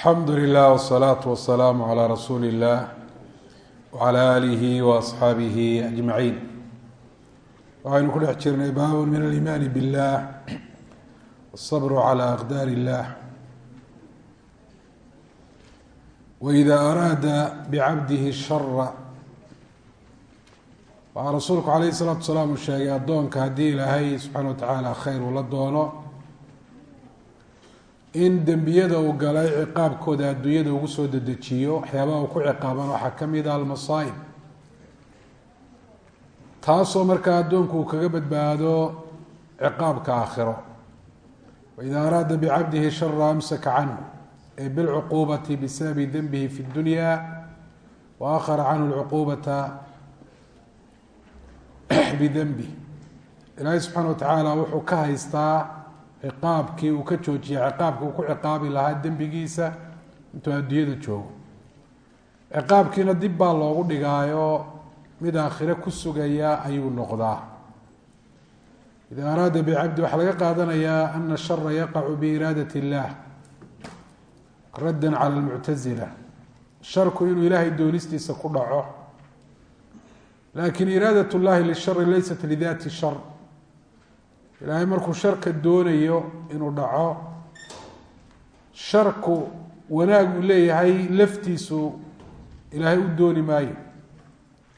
alxamdu lilah wsalaatu wasalaamu calaa rasuuli illah wacala aalihi wa asxaabihi ajmaciin. Waxaynu ku dhex jirnay baabun min alimaani billah wasabru cala aqdaar illah waida araada bicabdihi shara waxaa rasuulku calayhi salaatu wasalaam uu sheegay addoonka haddii ilaahay subxaana wa tacaala khayr uu la doono in dembiyada uu galay ciqaabkooda adduunyada ugu soo dedejiyo waxyaabaha uu ku ciqaaban waxaa ka mid ah almasaa'ib. Taasoo markaa addoonku uu kaga badbaado ciqaabka aakhiro. Waida araada bicabdihi shara amsaka canhu ay bilcuquubati bisababi denbihi fi dunya wa akhara canhu lcuquubata bidenbi ilaahay subxaana wa tacaala wuxuu ka haystaa ciqaabkii uu ka joojiyay ciqaabkii uu ku ciqaabi lahaa dembigiisa intuu adduunyada joogo. Ciqaabkiina dib baa loogu dhigaayo mid aakhire ku sugaya ayuu noqdaa. Ida araada bicabdi waxaa laga qaadanayaa ana shara yaqacu biiraadat illah raddan cala lmuctasila sharku inuu ilaahay doonistiisa ku dhaco laakin iraadat llahi lishari laysat lidati shar ilaahay markuu sharka doonayo inuu dhaco sharku wanaag uu leeyahay laftiisu ilaahay u dooni maayo.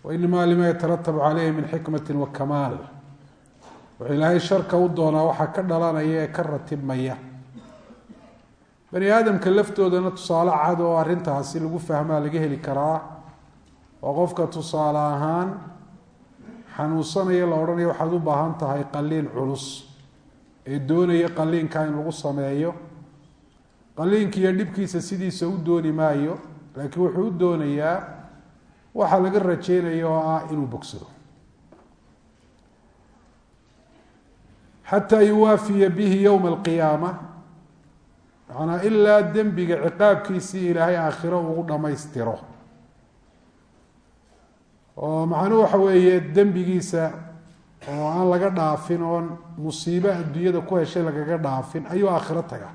Wainamaa lima yataratabu caleyhi min xikmati wa kamaal. Wuxuu ilaahay sharka u doonaa waxaa ka dhalanaya ee ka ratibmaya. Bani aadamka laftoodana tusaale cad oo arrintaasi lagu fahmaa laga heli karaa. Oo qofka tusaale ahaan xanuunsanaya la odhanaya waxaad u baahan tahay qaliin culus ee doonaya qaliinka in lagu sameeyo. Qaliinka iyo dhibkiisa sidiisa u dooni maayo laakiin wuxuu u doonayaa waxa laga rajeynaya oo ah inuu bogsado. Xataa yuwaafiya bihi yowma alqiyaama macanaa ilaa dembiga ciqaabkiisii ilaahay aakhiro ugu dhammaystiro oo macnuhu waxa weeye dembigiisa oo aan laga dhaafin oon musiibo adduunyada ku heshay lagaga dhaafin ayuu aakhiro taga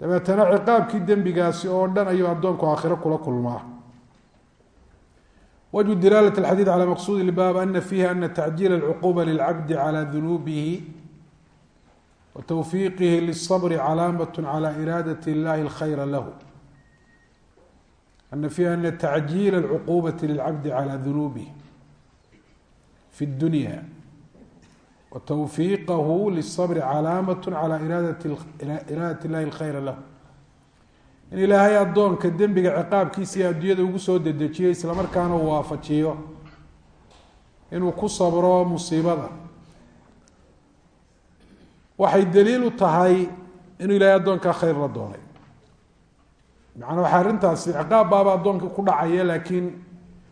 dabeetana ciqaabkii dembigaasi oo dhan ayuu addoonku aakhiro kula kulmaa. Wajhu dilaalat alxadiid cala maqsuudi ilbaab ana fiihi ana tacjiila alcuquba lilcabdi cala dunuubihi watawfiiqihi lisabri calaamat cala iraadati illahi alkhayra lahu. lah ana fiiha ana tacjiil الcqubaةi lilcabdi عlى dunuubihi fi الdunya wa twfiiqahu lلصbr calaamaة عlى iraadaة اllahi الkhayra lah in ilaahay addoonka dembiga ciqaabkiisii adduunyada ugu soo dedejiyo islamarkaana uu waafajiyo inuu ku sabro musiibada waxay daliil u tahay inuu ilaahay addoonkaa khayr la doonay manaa waa arrintaasi ciqaab baaba addoonka ku dhacaya laakiin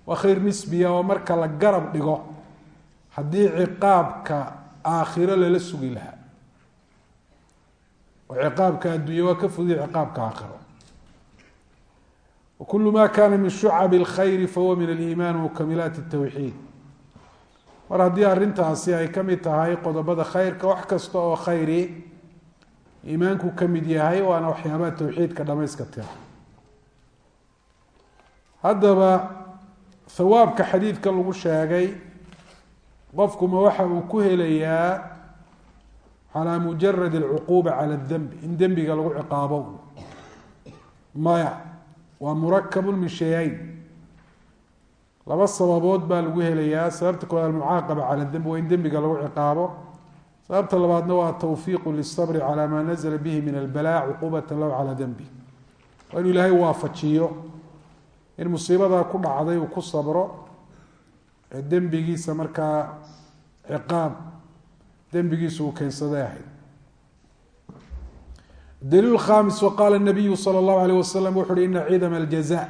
waa khayr nisbiya oo marka la garab dhigo haddii ciqaabka aakhiro lala sugi lahaa. Oo ciqaabka adduunya waa ka fudi ciqaabka aakhiro. Wkulu ma kana min shucab اlkhayri fahuwa min aliimaan wakamilaat اtawxiid mar haddii arrintaasi ay ka mid tahay qodobada khayrka wax kasta oo khayri iimaanku ka mid yahay waana waxyaabaha tawxiidka dhamayska tira haddaba hawaabka xadiidkan lagu sheegay qofkuma waxa uu ku helayaa calaa mujarad alcuquuba cala dembi in dembiga lagu ciqaabo maya waa murakabun min shayayn. Laba sababood baa lagu helayaa. Sababta koowaad almucaaqaba cala dembi waa in dembiga lagu ciqaabo. Sababta labaadna waa tawfiiqu lisabri calaa maa nazla bihi min albala cuquubata lahu calaa dembi waa inuu ilaahay waafajiyo in musiibadaa ku dhacday uu ku sabro ee dembigiisa markaa ciqaab dembigiisa uu keensaday ahayd. Daliil khamis waqaala nabiyu sala allahu alayh wasalam wuxu uhi ina cidama aljaza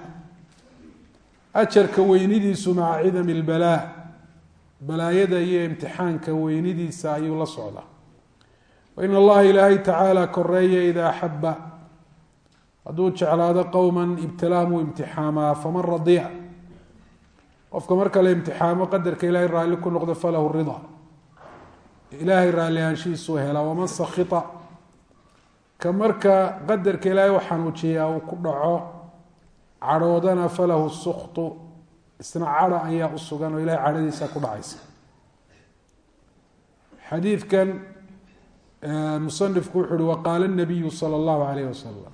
ajarka weynidiisu maca cidami lbalaa balaayada iyo imtixaanka weynidiisa ayuu la socdaa. Wa in allaha ilaahay tacaala koreeya idaa axaba hadduu jeclaado qowma ibtilaahum uu imtixaamaa faman radiya qofka marka la imtixaamo qadarka ilahay raalli ku noqdo falahu rida. Ilaahay raalli aanshihiisuu helaa waman sakita ka marka qadarka ilaahay u xanuujiyaa uu ku dhaco cadhoodana falahu suktu isna cadha ayaa u sugan oo ilahay cadhadiisa ku dhacaysa. Xadiidkan musanifku wuxu uhi waqaala nabiyu sala allahu alayh wasalam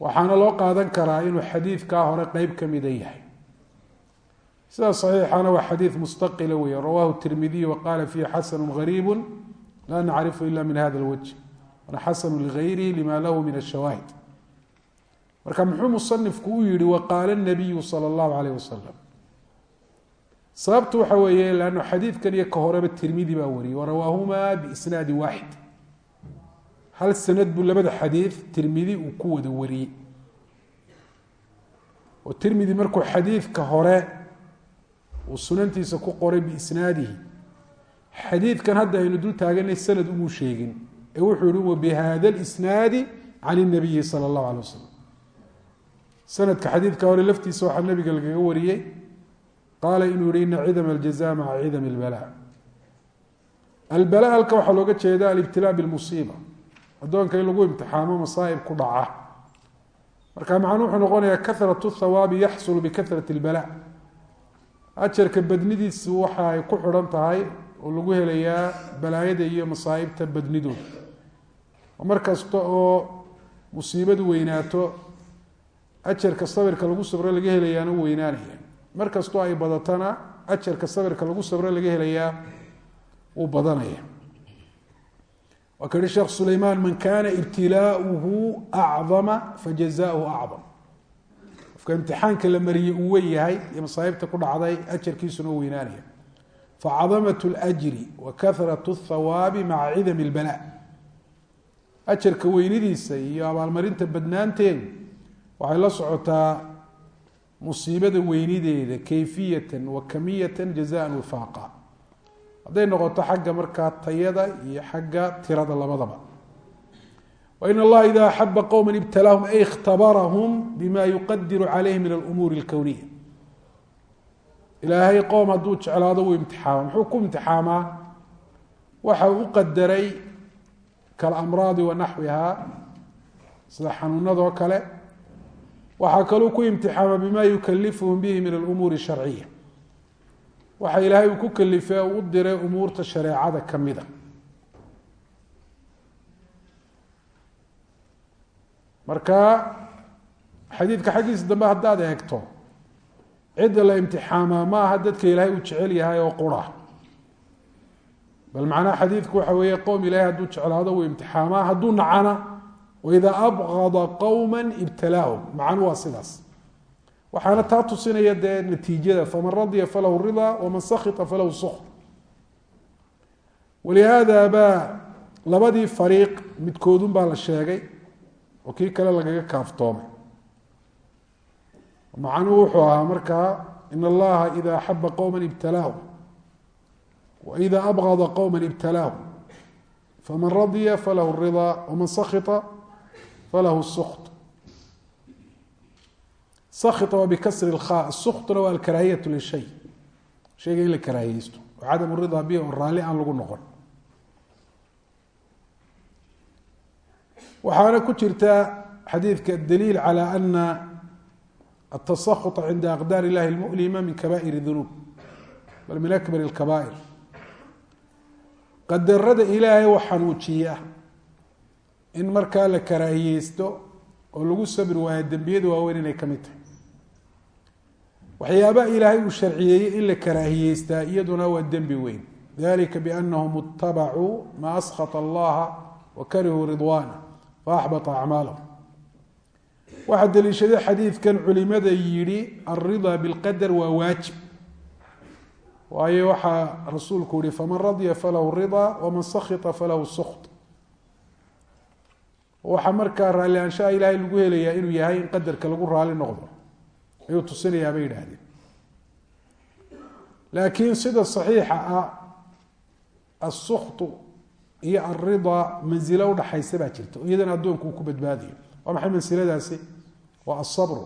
waxaana loo qaadan karaa inuu xadiidkaa hore qeyb ka mida yahay. Sida saxiixana waa xadiid mustaqila weeye rawahu tirmidiy waqala fiihi xasanu gariibu la nacrifu ila min hada lwajh wana xasanu ligayrihi lima lahu min ashawaahid marka muxuu musanifku u yihi waqaala nabiyu sala allahu alayh wasalam sababtu waxa weeye lanno xadiidkan iyo ka horeba tirmidi baa wariyey warawaahumaa biisnaadi waaxid hal sanad buu labada xadiid tirmidi uu ku wada wariyey. Oo tirmidi markuu xadiidka hore uu sunantiisa ku qoray biisnaadihi xadiidkan hadda aynu dul taaganay sanad umuu sheegin ee wuxuu yihi wa bihada lisnaadi can inabiyi sala allahu alay wasalam sanadka xadiidka hore laftiisa waxaa nabiga lagaga wariyey qaala inuu yihi ina cidam aljaza maca cidam albala albala halka waxaa looga jeeda alibtilaa bilmusiiba addoonka in lagu imtixaamo masaa'ib ku dhaca. Marka macnuu wuxuu noqonayaa kahratu thawaabi yaxsulu bikahrati albala. Ajarka badnidiisu waxa ay ku xidhan tahay oo lagu helayaa balaayada iyo masaa'ibta badnidooda oo mar kasta oo musiibadu weynaato ajarka sabirka lagu sabro laga helayaana u weynaanaya. Mar kastoo ay badatana ajarka sabirka lagu sabro laga helayaa wuu badanaya waa ka yihi sheekh sulaymaan man kana ibtilaauhu acdama fajazauhu acdam qofka imtixaanka la mariyey uu wen yahay iyo masaa'ibta ku dhacday ajarkiisuna u weynaanaya facadamat اljri wa kahrat اthawaabi maca cidam اlbala ajarka weynidiisa iyo abaalmarinta badnaanteedu waxay la socotaa musiibada weynideeda kayfiyatan wa kamiyatan jazaan wifaaqa hadday noqoto xagga markaa tayada iyo xagga tirada labadaba. Wain allaha ida axaba qowma ibtalaahum ay ikhtabarahum bima yuqadiru calayhi min alumuuri اlkowniya ilaahay qowm hadduu jeclaado wuu imtixaama muxuu ku imtixaamaa? Waxa uu u qadaray kalamraadi wa sida xanuunadoo kale. Waxaa kaluu ku imtixaama bima yukalifuhum bihi min alumuuri sharciya waxa ilaahay uu ku kalifay u diray umuurta shareecada ka mida marka xadiidka xaggiisa dambe haddaad eegto cidda la imtixaamaa ma aha dadka ilaahay uu jecel yahay oo qura. Bal macnaha xadiidku waxa weeye qowm ilahay hadduu jeclaado wuu imtixaamaa hadduu nacana waida abqada qowma ibtalaahum. Macnu waa sidaas waxaana taa tusinaya dee natiijada faman radya falahu ridaa waman sakita falahu sukt walihaada baa labadii fariiq midkoodun baa la sheegay oo kii kale lagaga kaaftoomay. Macnuhu wuxuu ahaa markaa in allaha ida axaba qowma ibtalaahum waida abgada qowma ibtalaahum faman radya falahu ridaa waman sakita falahu sukt sakita waa bikasri lkha suktuna waa alkaraahiyatu lishay shayga in la karaahiyeysto oo cadam ridaa bihi oo raalli aan lagu noqon waxaana ku jirta xadiidka daliil calى ana atasakط cinda aqdaar illahi اlmulima min kaba'ir dunuub bal min akbar اlkaba'ir qadarada ilaahay wax xanuujiya in markaa la karaahiyeysto oo lagu sabri waayo dembiyada waaweyn inay ka mid tahay waxyaabaha ilaahay uu sharciyeeyey in la karaahiyeystaa iyaduna waa dembi weyn. Dalika bianahum itabacuu ma askhata allaha wa karihuu ridwaana faaxbata acmaalahum. Waxaa daliishaday xadiidkan culimada yidhi alridaa bilqadar waa waajib. Waayo waxaa rasuulku yihi faman radya falahu ridaa waman sakita falahu sukt waxaa markaa raalli ilaahay lagu helayaa inuu yahay in qadarka lagu raali noqdo ayuu tusinayaa bay yidhaahdeen. Laakiin sida saxiixa ah asuktu iyo alridaa mansilo udhaxaysa baa jirta. Oo iyadana addoonku ku badbaadayo waa maxay mansiladaasi waa asabru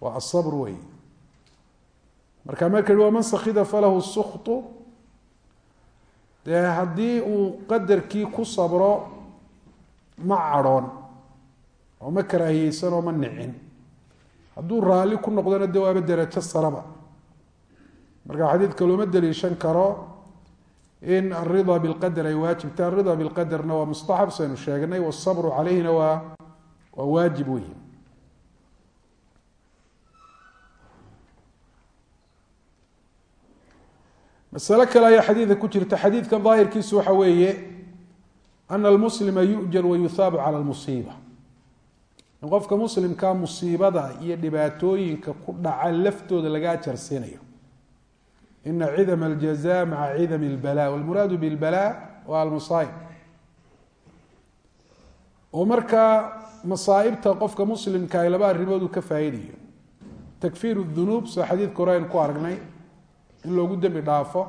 waa asabr wey. Marka marka hi waman sakida falahu suktu dee haddii uu qadarkii ku sabro ma cadhoon oo ma karaahiyeysan oo ma nicin hadduu raalli ku noqdona de waaba derajo saraba marka xadiidka looma daliishan karo in alrida bilqadar ay waajibta alrida bilqadarna waa mustaxab saynu sheegnay wasabru caleyhina waa waa waajib wey masale kale ayaa xadiidka ku jirta. Xadiidkan daahirkiisu waxa weeye ana almuslima yu'jar wa yuhaabu cala lmusiiba in qofka muslimkaa musiibada iyo dhibaatooyinka ku dhaca laftooda laga ajarsiinayo ina cidama aljaza maca cidami اlbala walmuraadu bilbala waa almasaaib. Oo markaa masaaibta qofka muslimka ay laba uu ka faa'iidayo. Takfiir dunuub sida xadiidka hore aynu ku aragnay in loogu dembi dhaafo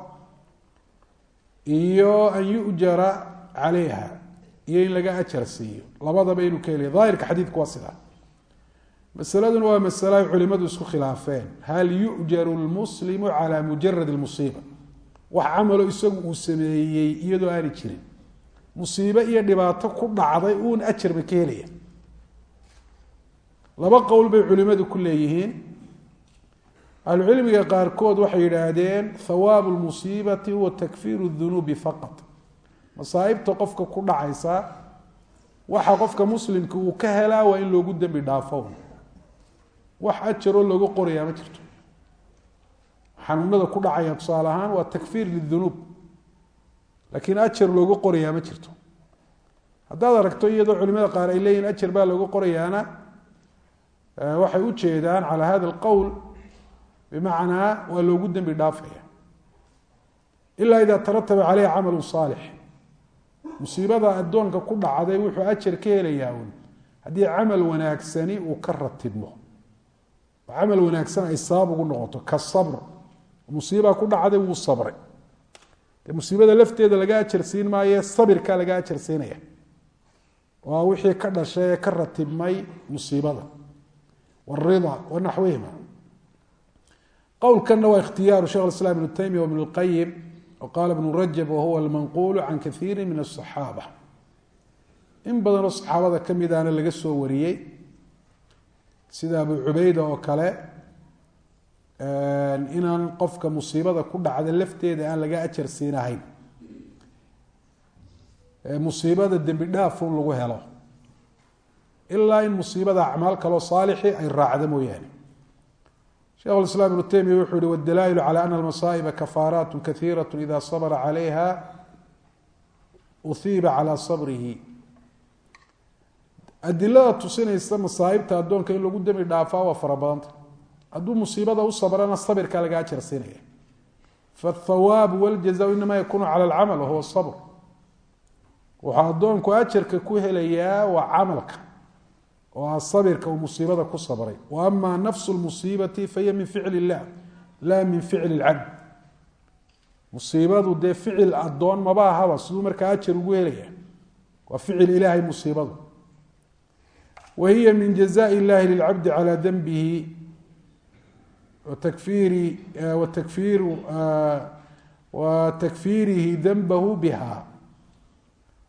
iyo an yujara calayha iyo in laga ajar siiyo. Labadaba inuu ka helaya daahirka xadiidku waa sidaa. Masaladuna waa masale ay culimadu isku khilaafeen. Hal yu'jaru lmuslimu calaa mujarad lmusiiba wax camalo isagu uu sameeyey iyadoo aani jirin. Musiibe iyo dhibaato ku dhacday uun ajar ba ka helaya laba qowl bay culimadu ku leeyihiin. Ahlucilmiga qaarkood waxay yidhaahdeen hawaabu lmusiibati huwa takfiiru dunuubi faqat masaaibta qofka ku dhacaysa waxa qofka muslimka uu ka helaa waa in loogu dembi dhaafo. Wax ajaroo looga qorayaa ma jirto. Xanuunada ku dhacaya tusaale ahaan waa takfiir lidunuub laakiin ajar looga qorayaa ma jirto. Haddaad aragto iyadoo culimada qaar ay leeyihiin ajar baa looga qorayaana waxay u jeedaan calaa hada alqowl bimacnaa waa loogu dembi dhaafaya. Ilaa ida tarataba caleyha camalu saalix musiibada addoonka ku dhacday wuxuu ajar ka helayaa un haddii camal wanaagsani uu ka ratibmo. Oo camal wanaagsan ay sabab ugu noqoto ka sabr. Musiibaa ku dhacday wuu sabray. Dee musiibada lafteeda laga ajar siin maaye sabirkaa laga ajar siinaya. Waa wixii ka dhashay ee ka ratibmay musiibada. Wrida wanaxwihima qowlkanna waa ikhtiyaaru shekh islam ibnu taymiya wibn lqayim qaala ibnu rajab wahuwa almanquulu can kaiiri min asaxaaba in badanoo saxaabada ka midaana laga soo wariyey sida abu cubayda oo kale inaan qofka musiibada ku dhacda lafteeda aan laga ajar siinahayn musiibada dembi dhaafun lagu helo ilaa in musiibada acmaal kaloo saalixi ay raacda mooyaane shekh iسlاm iبnu taymiya wuxuu yihi wاdalaaئil calى ana اlmasaaئba kafaaraat kahiiraة ida sabra عalayha uhiiba calى sabrihi adilada tusinaysa masaaibta addoonka in lagu dembi dhaafaa waa fara badanta hadduu musiibada u sabrana sabirkaa laga ajar siinaya faالthawaabu wاljaزاء inama yakunu calى اlcamal wahuwa sabr wuxuu addoonku ajarka ku helayaa waa camalka oo ah sabirka uu musiibada ku sabray wa ama nafsu lmusiibati fahiya min ficli illah laa min ficli lcabd musiibadu dee ficil addoon maba ahaba siduu markaa ajar ugu helaya waa ficil ilaahay musiibadu. Wa hiya min jazaء illahi lilcabdi calى denbihi watakfiiri watakfiiru wa takfiirihi denbahu biha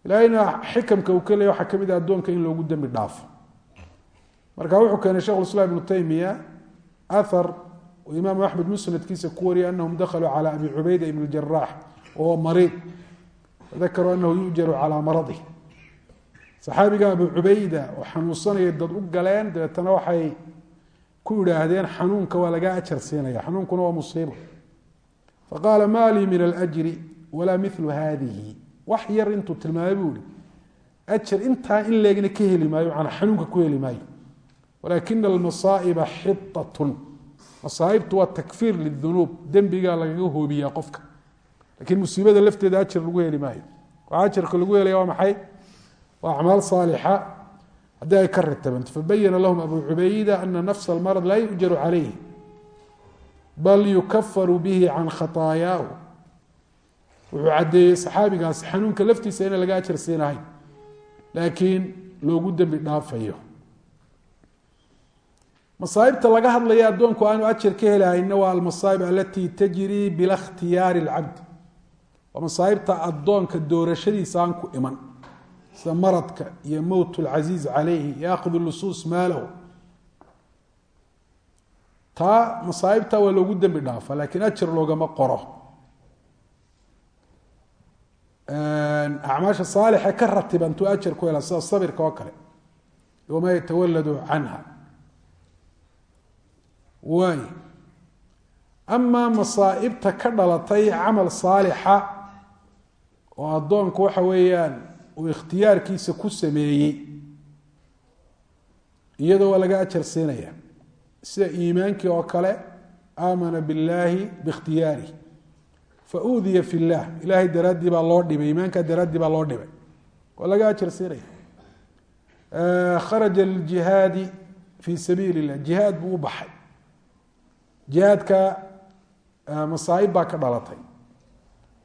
ilahayna xikamka uu ka leeya waxaa ka mid ah addoonka in loogu dembi dhaafo marka wuxuu keenay shekh islam ibnu taymiya ahar uu imaamu axmed musnadkiisa ku wariyay anahum dakaluu calى abi cubayda ibn jarax wahuwa mariid fadakaruu anahu yujaru calaa maradih saxaabiga abu cubayda oo xanuunsanayay dad u galeen dabeetana waxay ku idhaahdeen xanuunka waa lagaa ajar siinaya xanuunkuna waa musiibo. Faqaala ma lii min alajri walaa milu hadihi wax yar intuu tilmaamay buu ihi ajar intaa in leegna ka heli maayo manaa xanuunka ku heli maayo walaakina almasaa'iba xitatun masaaibtu waa takfiir lidunuub dembigaa lagaga hoobiyaa qofka. Lakiin musiibada lafteeda ajar lagu heli maayo. Waxaa ajarka lagu helaya waa maxay? Waa acmaal saalixa. Haddii ay ka ritabanto fabayana lahum abu cubayda ana nafsa almarad laa yujaru calayh bal yukafaru bihi can khataayaahu wuxuu caddeeyey saxaabigaasi xanuunka laftiisa inaan laga ajar siinahayn laakiin loogu dembi dhaafayo masaaibta laga hadlaya addoonku aanu ajar ka helahayna waa almasaaib alatii tajrii bila khtiyaari waa masaaibta addoonka doorashadiisa aan ku iman sida maradka iyo mowt lcasiiz calayhi yaakhudu lusuus maalahu taa masaaibta waa loogu dembi dhaafa lakiin ajar loogama qoro. Acmaasha saalixa ka ratibantuu ajar ku hela sida sabirka oo kale. Wamaa yatawaladu canha waay amaa masaaibta ka dhalatay camal saalixa oo addoonku waxa weeyaan uu ikhtiyaarkiisa ku sameeyey iyadoo waa laga ajar siinaya. Sida iimaankii oo kale aamana billaahi biikhtiyaarih faudiya fi llah ilaahay daraaddii baa loo dhibay. Iimaankaa daraaddii baa loo dhibay. Waa laga ajar siinaya. Kharaja ljihaadi fi sabiili illah jihaad buu u baxay jihaadka masaaib baa ka dhalatay.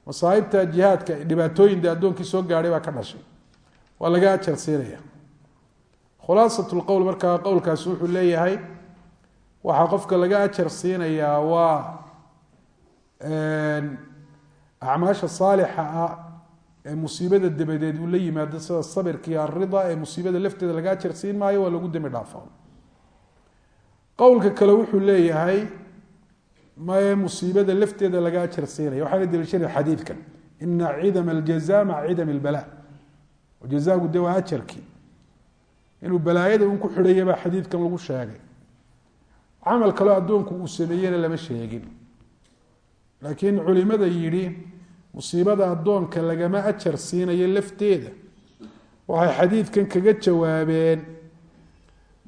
Masaaibta jihaadka dhibaatooyin addoonkii soo gaadhay baa ka dhashay. Waa laga ajar siinaya khulaasat lqowl markaa qowlkaasi wuxuu leeyahay waxaa qofka laga ajar siinayaa waa acmaasha saalixa ah ee musiibada dabadeed uu la yimaado sida sabirka iyo arida ee musiibada lafteeda laga ajar siin maayo waa lagu dembi dhaafa qowlka kale wuxuu leeyahay maye musiibada lafteeda laga ajar siinaya waxaana daliishanaya xadiidkan ina cidama aljaza maca cidam lbala jazagu de waa ajarkii inuu balaayada un ku xidhaya baa xadiidkan lagu sheegay. Camal kaleo addoonku uu sameeyena lama sheegin. Laakiin culimada yidhi musiibada addoonka lagama ajar siinayo lafteeda. Waxay xadiidkan kaga jawaabeen.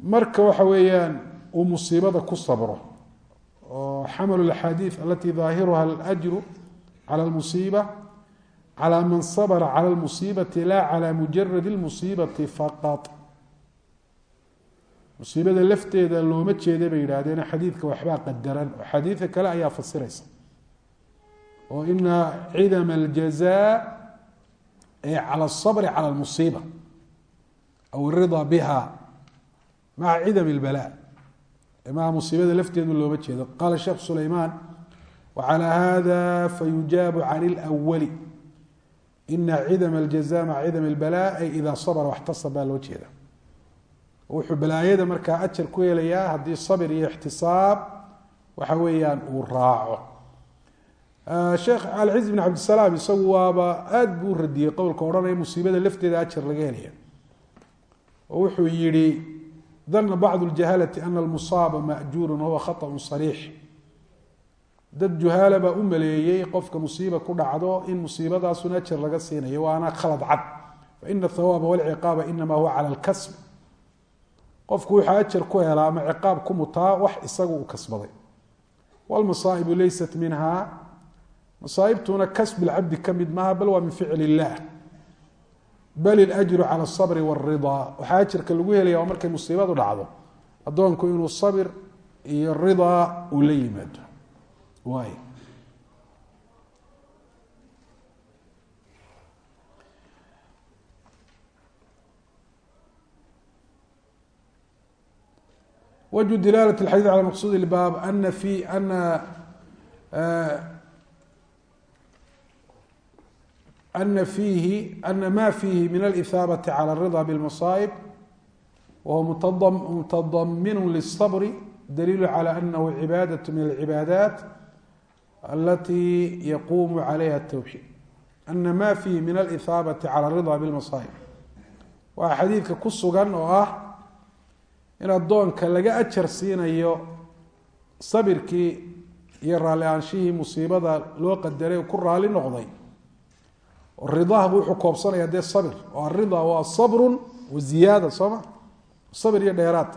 Marka waxa weeyaan uu musiibada ku sabro oo xamalu axaadiid alati daahiruha alajru cala lmusiiba cala man sabra cala lmusiibati la cala mujarad lmusiibati faqat. Musiibada lafteeda looma jeeda bay yidhaahdeen xadiidka waxbaa qadaran. Oo xadiidka kale ayaa fasiraysa. Oo ina cidama aljaza ee cala asabri cala lmusiiba aw irida biha maca cidam lbala maca musiibada lafteedu looma jeedo qaala sheekh sulaymaan wacalى hada fayujaabu can اlأwali ina cidama aljaza maca cidam اlbala ay ida sabra waxtasab baa loo jeeda wuxuu balaayada markaa ajar ku helayaa haddii sabir iyo ixtisaab waxa weeyaan uu raaco sheekh alciz bin cabdisalaam isagu waaba aada buu radiyey qowlka odhanaya musiibada lafteeda ajar laga helaya oo wuxuu yihi dana bacdu ljahalati ana almusaaba majuuru wahuwa khaطأu صariix dad juhaala baa u maleeyey qofka musiiba ku dhacdo in musiibadaasun ajar laga siinayo waana khalad cad faina ahawaaba walciqaaba inama huwa cala lkasb qofku wuxuu ajar ku helaa ama ciqaab ku mutaa wax isagu uu kasbaday wlmasaa'ibu leysat minha masaaibtuna kasb lcabdi ka mid maaha bal waa min ficl illah bal ilajru cala asabri waridaa waxaa ajarka lagu helaya waa markay musiibadu dhacdo addoonku inuu sabir iyo ridaa uu la yimaado waay wجه dilaalة الxadيiث عlى maqsud الbاb ana في ana ana fiihi ana ma fiihi min اlإثاabaةi عlى الرضا bالمصائب wahuwa mutadamin للصبr daliil عlى أnahu cibaadaة min العibaadaat alati yaqumu عalayha التwxيid ana ma fiihi min اlإثاabaةi عlى الرضا bالمصائب waa xadiidka ku sugan oo ah in addoonka laga ajar siinayo sabirkii iyo raalli aanshihii musiibada loo qadaray ku raali noqday ridaahbu wuxuu koobsanaya dee sabir. Oo arida waa sabrun wa ziyaada soo ma sabir iyo dheeraad.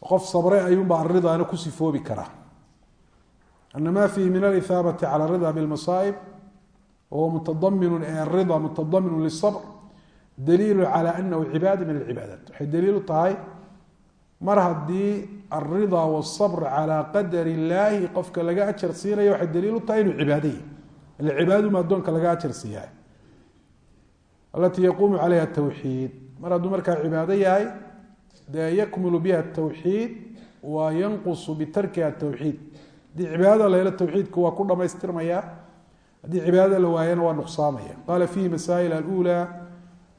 Qof sabre ayuunba aridaana ku sifoobi karaa. Ana ma fiihi min alihaabati cala arida bilmasaa'ib wahuwa mutadaminun ee arida mutadaminun lisabr daliilu cala anahu cibaada min alcibaadaat. Waxay daliilu tahay mar haddii alrida wاsabr calى qadar illaahi qofka laga ajar siinayo waxay daliil u tahay inuu cibaadayah ila cibaaduma addoonka laga ajar siiyahay alatii yaquumu calayha tawxiid mar hadduu markaa cibaado yahay dee yakmulu biha tawxiid wa yanqusu bitarkiha tawxiid haddii cibaadada la helo waa ku dhamaystirmaya haddii cibaadada la waayana waa nuqsaamaya qala fiihi masaa'il alأulى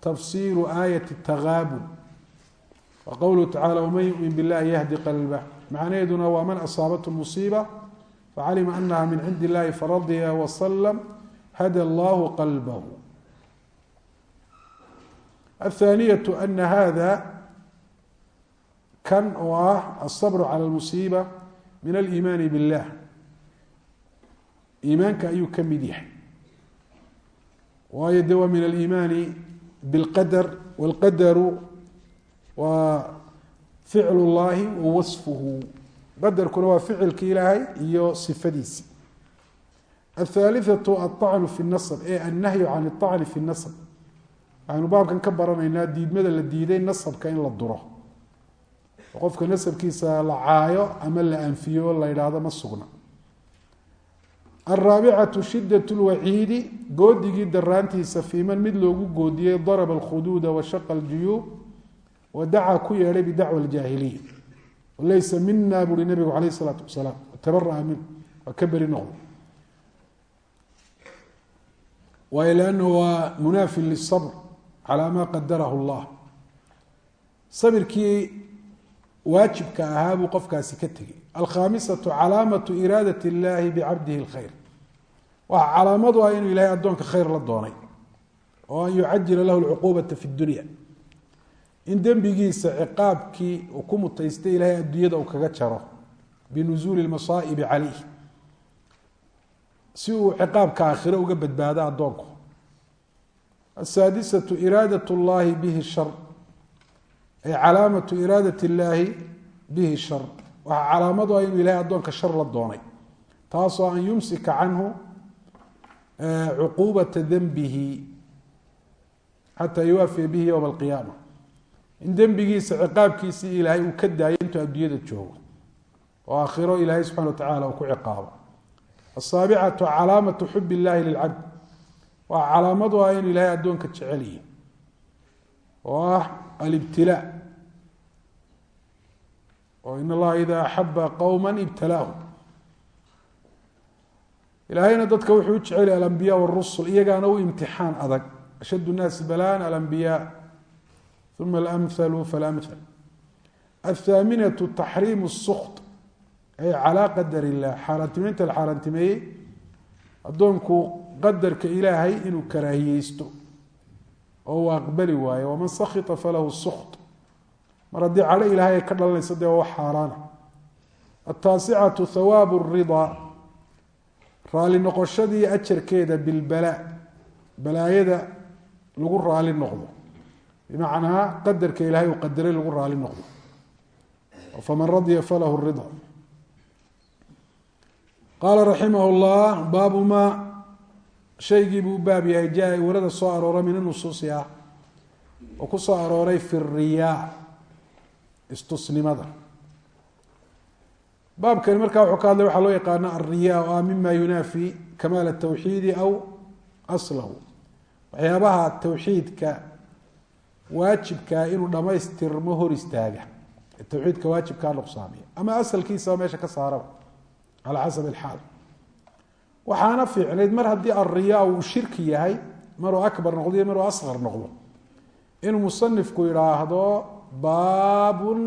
tafsiru aayat tagaabun wa qowluhu tacala waman yumin billahi yahdi qalbah macnaheeduna waa man asaabathu musiiba facalima anaha min cindi illahi faradiya wasalam hada allahu qalbahu athaaniyatu ana hada kan oo ah alsabru cala lmusiiba min aliimaani billah iimaanka ayuu ka mid yahay waayo de waa min aliimaani bilqadar walqadaru waa ficl llahi wa wasfuhu baderkuna waa ficilki ilaahay iyo ifadiisi athaliatu aacnu fi nasb ee annahyu can acni fi nasb waxaynu baabkan ka baranaynaa diidmada la diiday nasabka in la duro. Qofka nasabkiisa la caayo ama la anfiyo la yidhaahdo ma sugna. Araabicatu shidat lwaciidi goodigii daraantiisa fiiman mid loogu goodiyey daraba alkhuduuda washaqa aljuyuub wadacaa ku yeedhay bidacwa aljaahiliya laysa mina buuri nabigu calayh isalaatu wasalaam tabaraa min waa ka beri noqday waayo lannahu waa munaafin lisabr calaa maa qadarahu llah sabirkii waajibka ahaa buu qofkaasi ka tegey. Alkhaamisatu calaamatu iraadat illahi bicabdihi lkhayr waxaa calaamadu ah inuu ilahay addoonka khayr la doonay oo an yucajila lahu lcuquubata fi dunya in dembigiisa ciqaabkii uu ku mutaystay ilahay adduunyada uu kaga jaro binusuuli masaa'ibi calayh si uu ciqaabka aakhire uga badbaado addoonku. Asaadisatu iraadat llahi bihi shar ay calaamatu iraadat illaahi bihi shar waxaa calaamadu ah inuu ilahay addoonka shar la doonay taasoo an yumsika canhu cuquubata denbihi xataa yuwaafiya bihi yowma alqiyaama in dembigiisa ciqaabkiisii ilaahay uu ka daayo intuu adduunyada joogo oo aakhiro ilaahay subxana wa tacaala uu ku ciqaabo. Asaabicatu calaamatu xub illaahi lilcabd. Waa calaamadu ah inuu ilaahay addoonka jecelyihi oo ah alibtilaa. Oo in allaha idaa axaba qowma ibtalaahum. Ilaahayna dadka wuxuu u jeceliy alambiya warusul iyagaana u imtixaan adag. Ashaddu nnaasi balaan alambiyaa uma alamhalu falamhal athaaminatu taxriimu الsukt ay calaa qadar illah xaaraantimeynta la xaaraantimeeyey addoonku qadarka ilaahay inuu karaahiyeysto oo uu aqbali waayo waman sakita falahu sukt mar haddii cadho ilaahay ay ka dhalanayso dee waa wax xaaraana ataasicatu hawaabu الridaa raali noqoshadii ajarkeeda bilbalaa balaayada lagu raali noqdo bimacnaa qadarka ilaahay uu qadaray lagu raali noqdo. Faman radya falahu rida qaala raximah llah baabu maa shaygii buu baab yahay jaa warada soo arooray min anusuusi ah oo ku soo arooray fi riyaa istusnimada. Baabkani markaa wuxuu ka hadlay waxaa loo yaqaana alriya oo ah mima yunaafi kamaal atawxiidi aw aslahu. Waxyaabaha tawxiidka waajibkaa inuu dhamaystirmo hor istaaga. Tawxiidka waajibkaa nuqsaamiya ama asalkiisaba meesha ka saaraba. Calaa xasab alxaal waxaana fiicnayd mar haddii alriyaa uu shirki yahay maruu akbar noqdo iyo maruu asqar noqdo. Inuu musanifku yidhaahdo baabun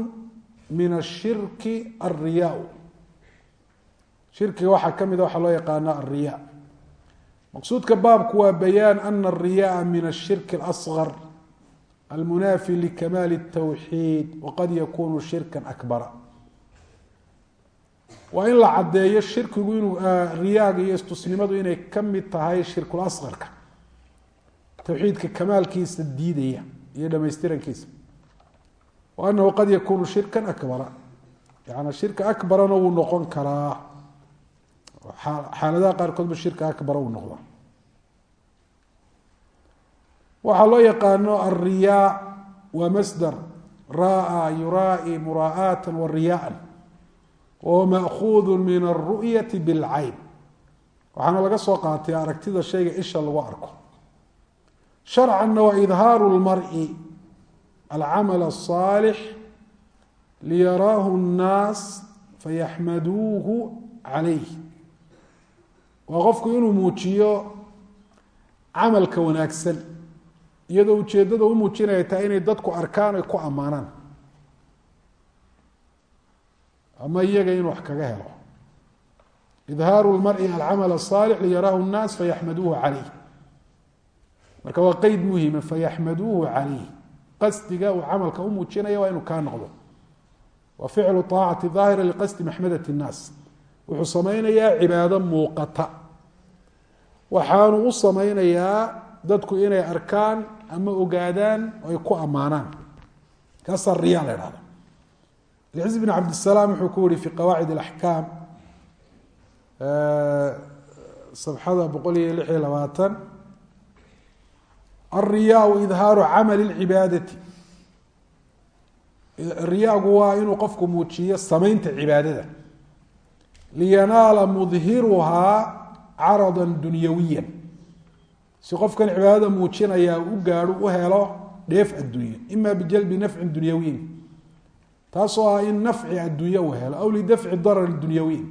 min ashirki alriyaa shirkiga waxaa ka mida waxaa loo yaqaana alriya maqsuudka baabku waa bayaan ana alriyaaa min ashirki alasgar almunaafi likamaali اtawxiid waqad yakunu shirka akbara waa in la caddeeyo shirkigu inuu riyaaga iyo istusnimadu inay ka mid tahay shirkul asqarka tawxiidka kamaalkiisa diidaya iyo dhamaystirankiisa wa anahu qad yakunu shirka akbara yani shirka akbarana wuu noqon karaa xaaladaha qaarkoodba shirka akbara uu noqda waxaa loo yaqaano alriyaa waa masdar raaa yuraai muraa'aata wa riyaaan wahuwa min alru'yati bilcayn waxaana laga soo qaatay aragtida shayga isha lagu arko. Sharcanna waa idhaaru lmari alcamal asaalix liyaraahu nnaas fayaxmaduuhu calayh waa qofku inuu muujiyo camalka wanaagsan iyadoo ujeeddada u muujinaya tahay inay dadku arkaan ay ku ammaanaan. Ama iyaga in wax kaga helo. Idhaaru lmari alcamal asaalix liyaraahu nnaas fayaxmaduuhu calayh. Marka waa qeyd muhima fayaxmaduuhu calayh. Qasdiga uu camalka u muujinaya waa inuu kaa noqdo. Wa ficlu aacati daahira liqasdi maxmadat nnaas. Wuxuu samaynayaa cibaado muuqata. Waxaanu u samaynayaa dadku inay arkaan ama ogaadaan o ay ku ammaanaan. Kaasaa riya la dhahda alciz bn cabdisalaam wuxuu ku yihi fi qawaacid alaxkaam sabxada boqol iyo lix iyo labaatan alriyaau idhaaru camali lcibaadati riyaagu waa inuu qofku muujiyo samaynta cibaadada. Liyanaala mudhiruhaa si qofkan cibaadada muujinayaa u gaadho u helo dheef adduunye ima bijalbi nafcin dunyawiyin taasoo ah in nafci adduunye uu helo aw lidafci darar dunyawiyin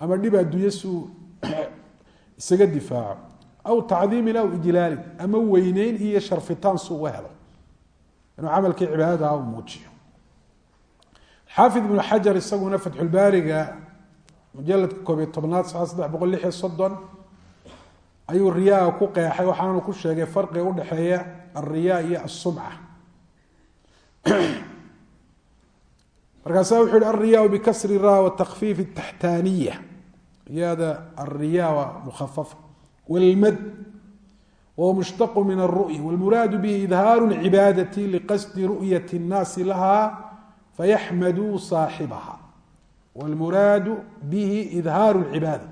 ama dhib adduunye siuu isaga difaaco. Aw tacdiimin aw ijlaalin ama weyneyn iyo sharfitaan si u helo. Inuu camalkii cibaadadaha u muujiyo. Xaafid ibnu xajar isaguna fatxulbaariga mujaladka koob iyo tobnaad saxa saddex boqol lix iyo soddon ayuu riyaa ku qeexay waxaanu ku sheegay farqiga udhexeeya alriyaa iyo asumca markaasa wuxu uhi alriyaa bikasri ra watakfiif taxtaaniya riyada alriya waa mukhafafa wlmad mushtaqu min alru'ya wlmuraadu bihi idhaaru lcibaadati liqasdi ru'yati اnnaasi laha fayaxmaduu saaxibaha. Wlmuraadu bihi idhaaru lcibaada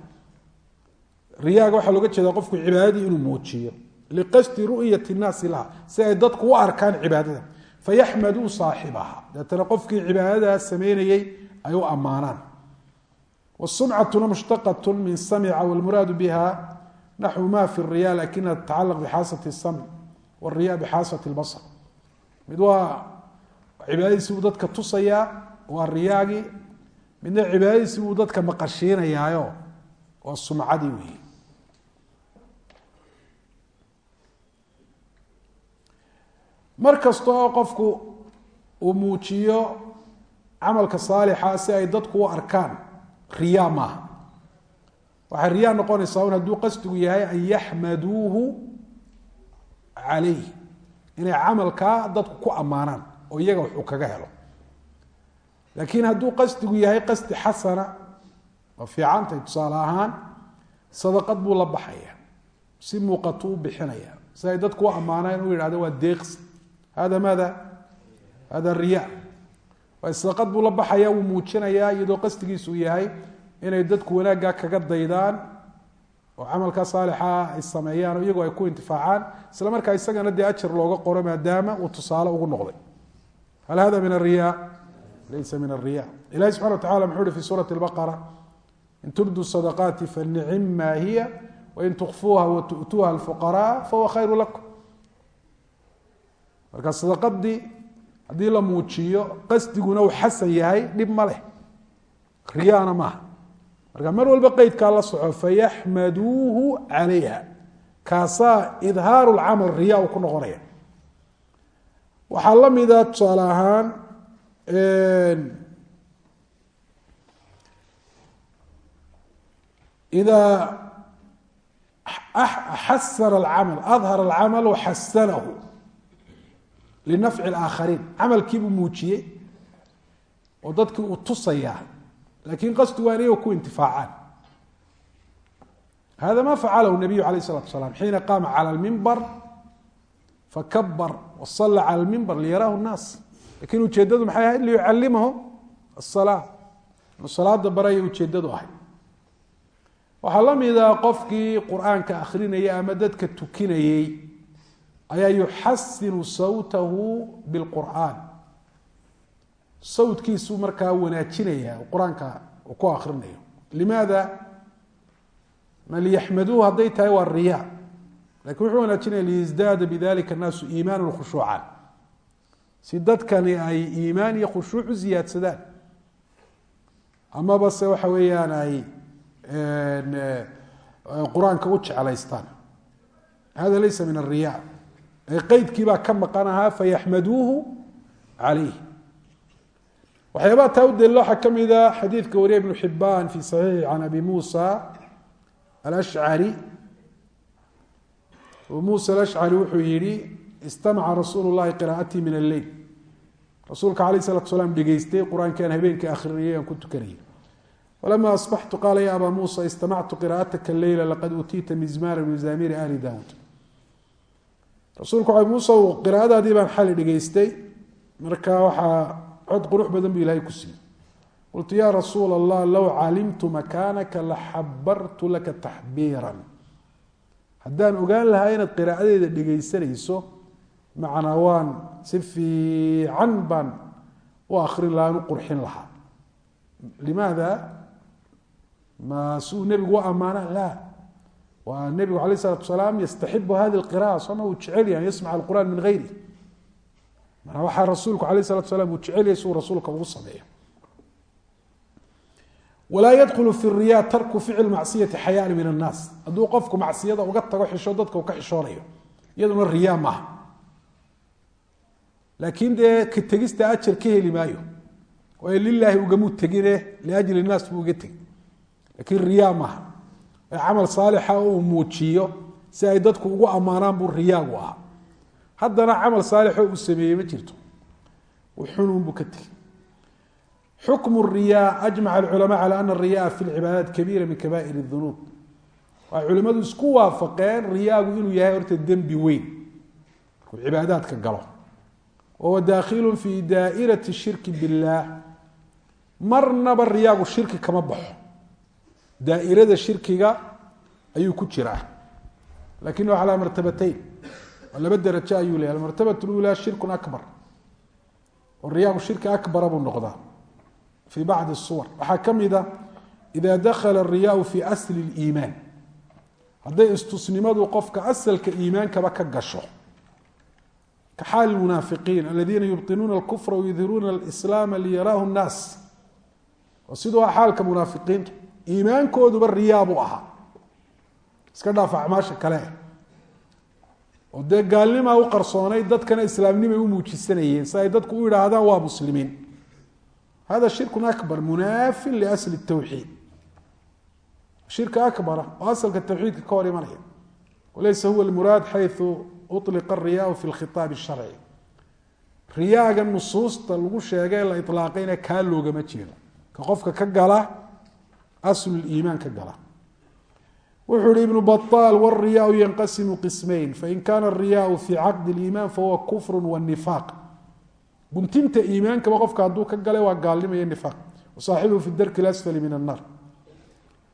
riyaaga waxaa looga jeeda qofku cibaadadii inuu muujiyo. Liqasdi ru'yati nnaasi laha. Si ay dadku u arkaan cibaadada. Fayaxmaduu saaxibaha. Deetana qofkii cibaadadaa sameynayey ay u ammaanaan. Wsumcatuna mushtaqat min samca wlmuraadu biha naxwu ma fi riya lakinaha tatacalaq bixaasati اsamc wariya bixaasati اlbasr mid waa cibaadadiisi buu dadka tusayaa waa riyaagii midna cibaadadiisi buu dadka maqashiinayaayo waa sumcadii weyi mar kasta oo qofku uu muujiyo camalka saalixa si ay dadku u arkaan riya maaha. Waxay riyaa noqonaysaa un hadduu qasdigu yahay an yaxmaduuhu calayh inay camalkaa dadku ku ammaanaan oo iyaga waxuu kaga helo. Laakiin hadduu qasdigu yahay qasdi xasana oo fiicantay tusaale ahaan sadaqad buu la baxaya si muuqatu u bixinaya si ay dadku u ammaanaan u yidhahdo waa deeqsi hada maada hada riya waa sadaqad buu la baxaya wuu muujinayaa iyadoo qasdigiisu yahay inay dadku wanaaggaa kaga daydaan oo camalkaa saalixa ay sameeyaan oo iyagoo ay ku intifaacaan isla markaa isagana dee ajar looga qoro maadaama uu tusaale ugu noqday hal hada min ariya laysa min ariya ilahi subxana wa tacala muxuu uhi fi suurati lbaqara in tubduu sadaqaati fanicim maa hiya wain marka sadaqadii haddii la muujiyo qasdiguna uu xasan yahay dhib ma leh. Riyana maaha marka mar walba qeydkaa la soco fayaxmaduuhu calayha. Kaasaa idhaaru lcamal riya uu ku noqonaya. Waxaa la mida tusaale ahaan idaa xasana alcamal adhara alcamal waxasanahu linafci اlaakhariin camalkiibuu muujiyey oo dadkii uu tusayaa lakin qasdu waa inay ku intifaacaan hada ma facalahu nabiyu alayh الsalatu asalaam xiina qaama calى اlmimbar fakabr wasala calى اlmimbar liyaraahu الnaas lakin ujeedadu maxay ahayd liyucalimahum الsalaa inuu salaada baraya ujeedadu ahay waxaa la mida qofkii qur-aanka akrinayay ama dadka tukinayey ayaa yuxasinu sawtahu biاlqur'an sawtkiisuu markaa wanaajinaya qur'aanka uu ku akrinayo limaada? Ma liyaxmaduuhu hadday tahay waa riya laakiin wuxuu wanaajinaya liyasdaada bidalika annaasu iimaana khushuucan si dadkani ay iimaan iyo khushuuc u ziyaadsadaan amaba se waxa weeyaan ay qur'aanka u jeclaystaan. Hada laysa min ariya qeydkiibaa ka maqan ahaa fayaxmaduuhu calayh waxyaabaha taa u daliila waxaa ka mida xadiidka wariya ibnu xibaan fi saxiixi can abi muusa alashcari. Abu muusa alashcari wuxuu yihi istamaca rasuulu llahi qiraatii min alleyl rasuulka alayh salatu salaam dhegeystay qur'aankaan habeenkii akhriyay aan ku tukanayay. Falama asbaxtu qaala ya abaa muusa istamactu qira'ataka leyla laqad uutiita mizmaara mizamiri ali daawud rasuulku muuse qiraa'adaadii baan xali dhegeystay marka waxaa cod qurux badan buu ilahay ku siiyey. Qultu ya rasuula allah low calimtu makaanaka laxabartu laka taxbiiran. Haddaan ogaan lahaa inaad qiraa'adeeda dhegaysanayso macnaa waan si fiican baan u akrin lahaa u qurxin lahaa. Limaada? Ma siuu nebigu u ammaana la waa nebigu alayh isalatu salaam yastaxibu hadi lqira'a sooma uu jecel yahay an yasmaca alqur'an min gayri manaa waxaa rasuulku alayh salatu salam uu jecel yahay siuu rasuulka ugu sameeyo. Walaa yadkhulu fi riya tarku ficl macsiyati xayaan min annaas. Hadduu qofku macsiyada uga tago xisho dadka uu ka xishoonayo iyaduna riya maaha. Laakiin dee ka tegista ajar ka heli maayo waayo lilaahi camal saalixa uu muujiyo si ay dadku ugu ammaanaan buu riyaagu ahaa. Haddana camal saalixoo uu sameeyey ma jirto. Xunuunbuu ka tegi xukmu riya ajmaca alculamaa cala ana riyaa fi lcibaadaat kabiira min kabaa'ir dunuub waxay culimmadu isku waafaqeen riyaagu inuu yahay horta dembi weyn. Markuu cibaadaadka galo. Wahuwa daakhilu fi daa'irati shirki billaah. Marnaba riyaagu shirki kama baxo daairada shirkiga ayuu ku jiraa. Lakinahu calaa martabatayn waa laba darajo ayuu leeyahy almartabat lula shirkun akbar. Oo shirki akbara buu noqdaa. Fii bacdi suwar waxaa ka mida ida dakhala ariyaau fi asli liimaan hadday istusnimadu qofka asalka iimaankaba ka gasho. Ka xaali munaafiqiin aladiina yubtinuuna alkufra wayudhiruuna alislaama liyaraahu nnaas oo siduu a xaalka munaafiqiintu iimaankooduba riyaa buu ahaa iska dhaaf acmaasha kale. Oo dee gaalnimaa u qarsoonay dadkana islaamnimay u muujisanayeen si ay dadku u yidhaahdaan waa muslimiin. Hada shirkun akbar munaafin liasli tawxiid. Shirka akbara oo asalka tawxiidka ka hor imanaya. Walaysa huwa lmuraad xayu uliqa ariyaau fi lkhitaab sharci riyaaga nusuusta lagu sheegay la ilaaqayna kaa loogama jeedo. Ka qofka ka gala iimaan ka gala. Wuxuu hi ibnu baal wariyaau yanqasimu qismayn fain kaana riyaau fii caqdi liimaan fahuwa kufru wanifaaq guntinta iimaankaba qofka hadduu ka gale waa gaalnimaiyo nifaaq. Wasaaxibuhu fi darki lasfali min annaar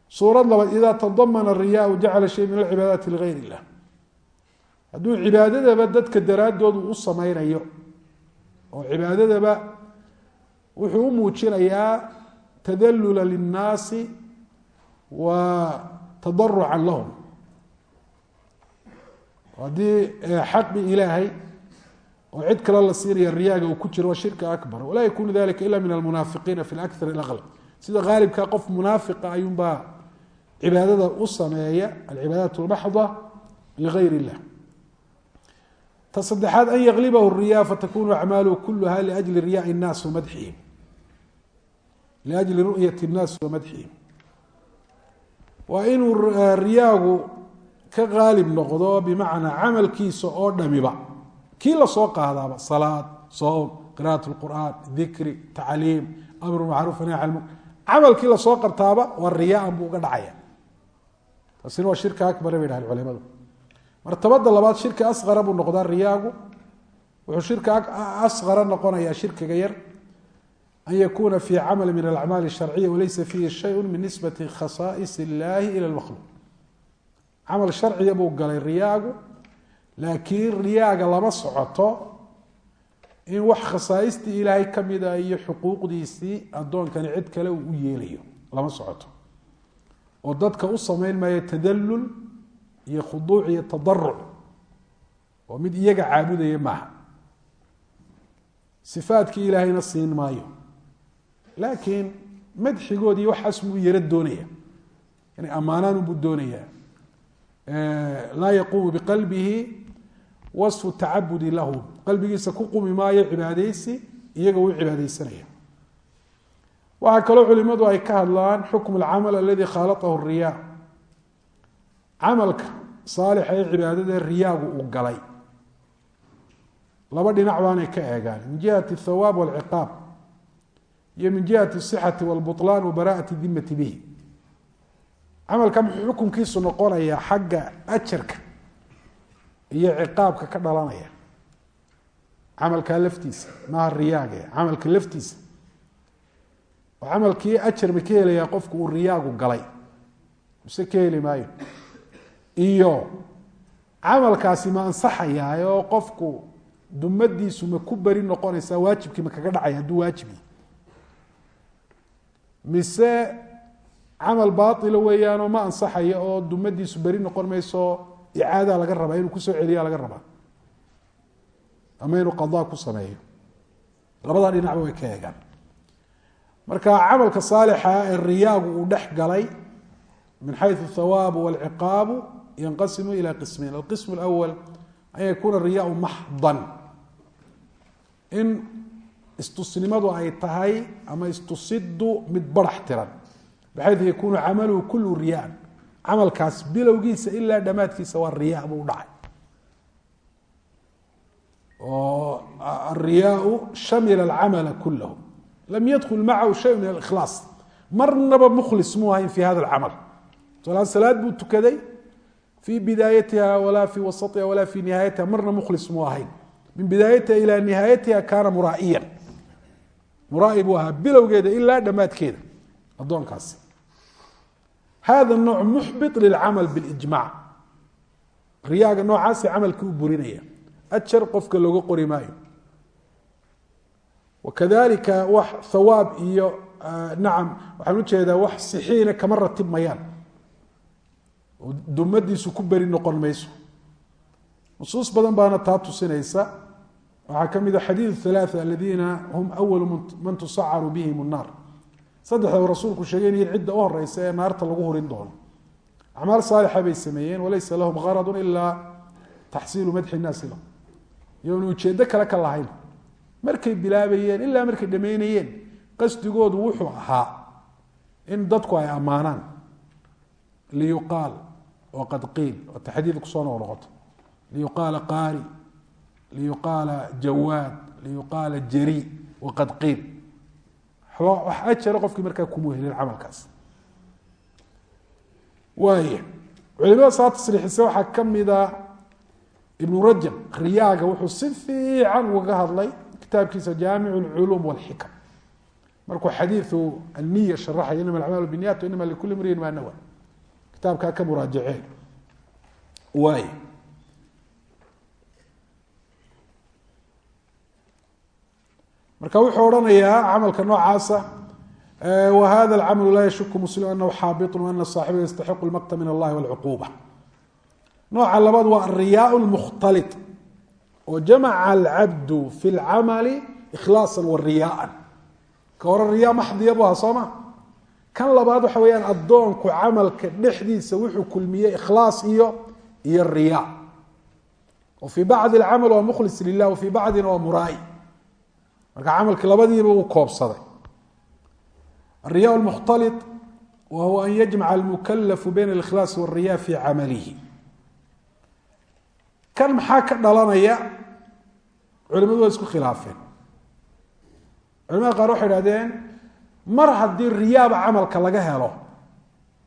suurad labaad idaa tadamana riyaau jacala shay min alcibaadaati ligayr illah. Hadduu cibaadadaba dadka daraadoodu u samaynayo oo cibaadadaba wuxuu u muujinayaa tadalula linnaasi wa tadarucan lahum. Haddii xaqi ilaahay oo cid kale la siinaya riyaaga uu ku jiro waa shirka akbar. Walaa yakunu dalika ila min almunaafiqiina fi lakar alaqlb sida haalibka qof munaafiqa ayuunbaa cibaadada u sameeya alcibaadaat lmaxda ligayr illah ta saddexaad an yaqlibahu riya fatakunu acmaaluhu kuluha liajli riyaai الnaas wamadxihim liajli ru'yati nnaasi wa madxihim waa inuu riyaagu ka qaalib noqdo bimacnaa camalkiisa oo dhamiba kii la soo qaadaaba salaad soom qira'at lqur'aan dikri tacliim amr macruuf nahy can camalkii la soo qabtaaba waa riyaan buu uga dhacaya taasina waa shirka akbare bay dhahan culimadu martabada labaad shirka asqara buu noqdaa riyaagu wuxuu shirka asqara noqonayaa shirkiga yar an yakuna fi camal min alacmaali sharciya walaysa fiihi shayu min nisbati khasaais illaahi ila lmakhluuq camal sharciya buu galay riyaagu laakiin riyaaga lama socoto in wax khasaaistii ilaahay kamida iyo xuquuqdiisii addoonkani cid kale uu u yeelayo lama socoto oo dadka u samayn maayo tadallul iyo khuduuc iyo tadaruc oo mid iyaga caabudaya maaha ifaadkii laakiin madxigoodii waxaas buu yaro doonaya. Yani ammaanaan buu doonayaa laa yaquumu biqalbihi wasfu tacabudi lahum qalbigiisa ku qumi maayo cibaadaysi iyaga u cibaadaysanaya. Waxaa kaloo culimadu ay ka hadlaan xukmu alcamal aladi khaalatahu riya camalka saalixa ee cibaadada riyaagu uu galay. Laba dhinac baanay ka eegaan. Min jihati athawaab walciqaab iyo min jihati asixati walbuطlaan wa dimati bihi. Camalka muxuu xukunkiisu noqonayaa xagga ajarka iyo ciqaabka ka dhalanaya. Camalkaa laftiisa maaha riyaaga camalka laftiisa. Oo camalkii ajar ka helayaa qofku uu riyaagu galay. Mise ka heli maayo. Iyo camalkaasi ma ansaxayaa oo qofku dumadiisu ma ku beri noqonaysaa waajibkii ma kaga dhacaya hadduu waajibi mise camal baaila weeyaanoo ma ansaxayo oo dumadiisu beri noqon mayso icaada laga rabaa inuu ku soo celiya laga rabaa. Ama inuu qadaa ku sameeyo. Labadaa dhinacba way ka eegaan. Marka camalka saalixa ee riyaagu uu dhex galay min xayu athawaabu walciqaabu yanqasimu ila qismayn alqism اlأwal an yakuuna riyaau maxdan. In istusnimadu ay tahay ama istusidu mid barax tiran. Baxayu yakunu camaluhu kulu riyaan. Camalkaas bilowgiisa ilaa dhammaadkiisa waa riya buu dhacay. Oo ariyaau shamila alcamala kulahu lam yadkul macahu shay min alikhlaas. Marnaba mukhlis muu ahayn fi hada alcamal. Tusalaan salaad buu tukaday fii bidaayatiha walaa fii wasatiha walaa fii nihaayatiha marna mukhlis muu ahayn. Min bidaayatiha ilaa nihaayatiha kaana muraa'iyan muraa'i buu ahaa bilowgeeda ilaa dhammaadkeeda addoonkaasi hada nooc muxbit lilcamal bilijmac riyaaga noocaasi camalkii u burinaya ajar qofka looga qori maayo. Wakadalika wax thawaab iyo nacam waxaan u jeedaa wax sixiina kama ratib mayaan. Dumadiisu ku beri noqon mayso. Nusuus badan baana taa tusinaysa waxaa ka mida xadiid halaaa aladiina hum awalu man tusacaru bihim الnaar saddexda uu rasuulku sheegay inay cidda u horeysa ee naarta lagu hurin doono. Acmaal saalixa bay sameeyeen walaysa lahum garadu ilaa taxsiilu madxi naasi lah iyoon ujeedo kale ka lahayn markay bilaabayeen ilaa markay dhammaynayeen qasdigoodu wuxuu ahaa in dadku ay ammaanaan. Liyuqaal oo qiil oo taxdiid ku soo noq liyuqaala qaari liyuqaala jawaad liyuqaala jari waqad qiil wax ajara qofkii markaa kuma helin camalkaas waaya culimada saa tasriixisa waxaa ka mida ibnu rajab riyaaga wuxuu si fiican ugaga hadlay kitaabkiisa jaamic اlculuum wاlxikam markuu xadiiu aniya sharaxay inama acmaal binyat inama likuli mriin ma nawa kitaabkaa ka muraajaceen waay marka wuxuu odhanayaa camalka noocaasa wa hada alcamalu laa yashuku muslimu anahu xaabiطun waana saaxibahu yastaxiqu lmaqta min allahi walcuquuba nooca labaad waa ariyaa muhtali oo jamaca alcabdu fi lcamali ikhlaasa wa riyaaan. Ka hore riya maxdiya bu aha sooma? Kan labaad waxa weyaan addoonku camalka dhexdiisa wuxuu kulmiyey ikhlaas iyo iyo riya wa fii bacdi alcamal waa mukhlis lilah wa fii bacdina waa muraay marka camalkii labadiiba uu koobsaday. Ariya mukhali wa huwa an yajmaca almukalafu bayna alkhlaasi wariya fi camalihi. Kan maxaa ka dhalanaya? Culimadu waa isku khilaafeen. Culimada qaar waxay idhahdeen mar haddii riyaaba camalka laga helo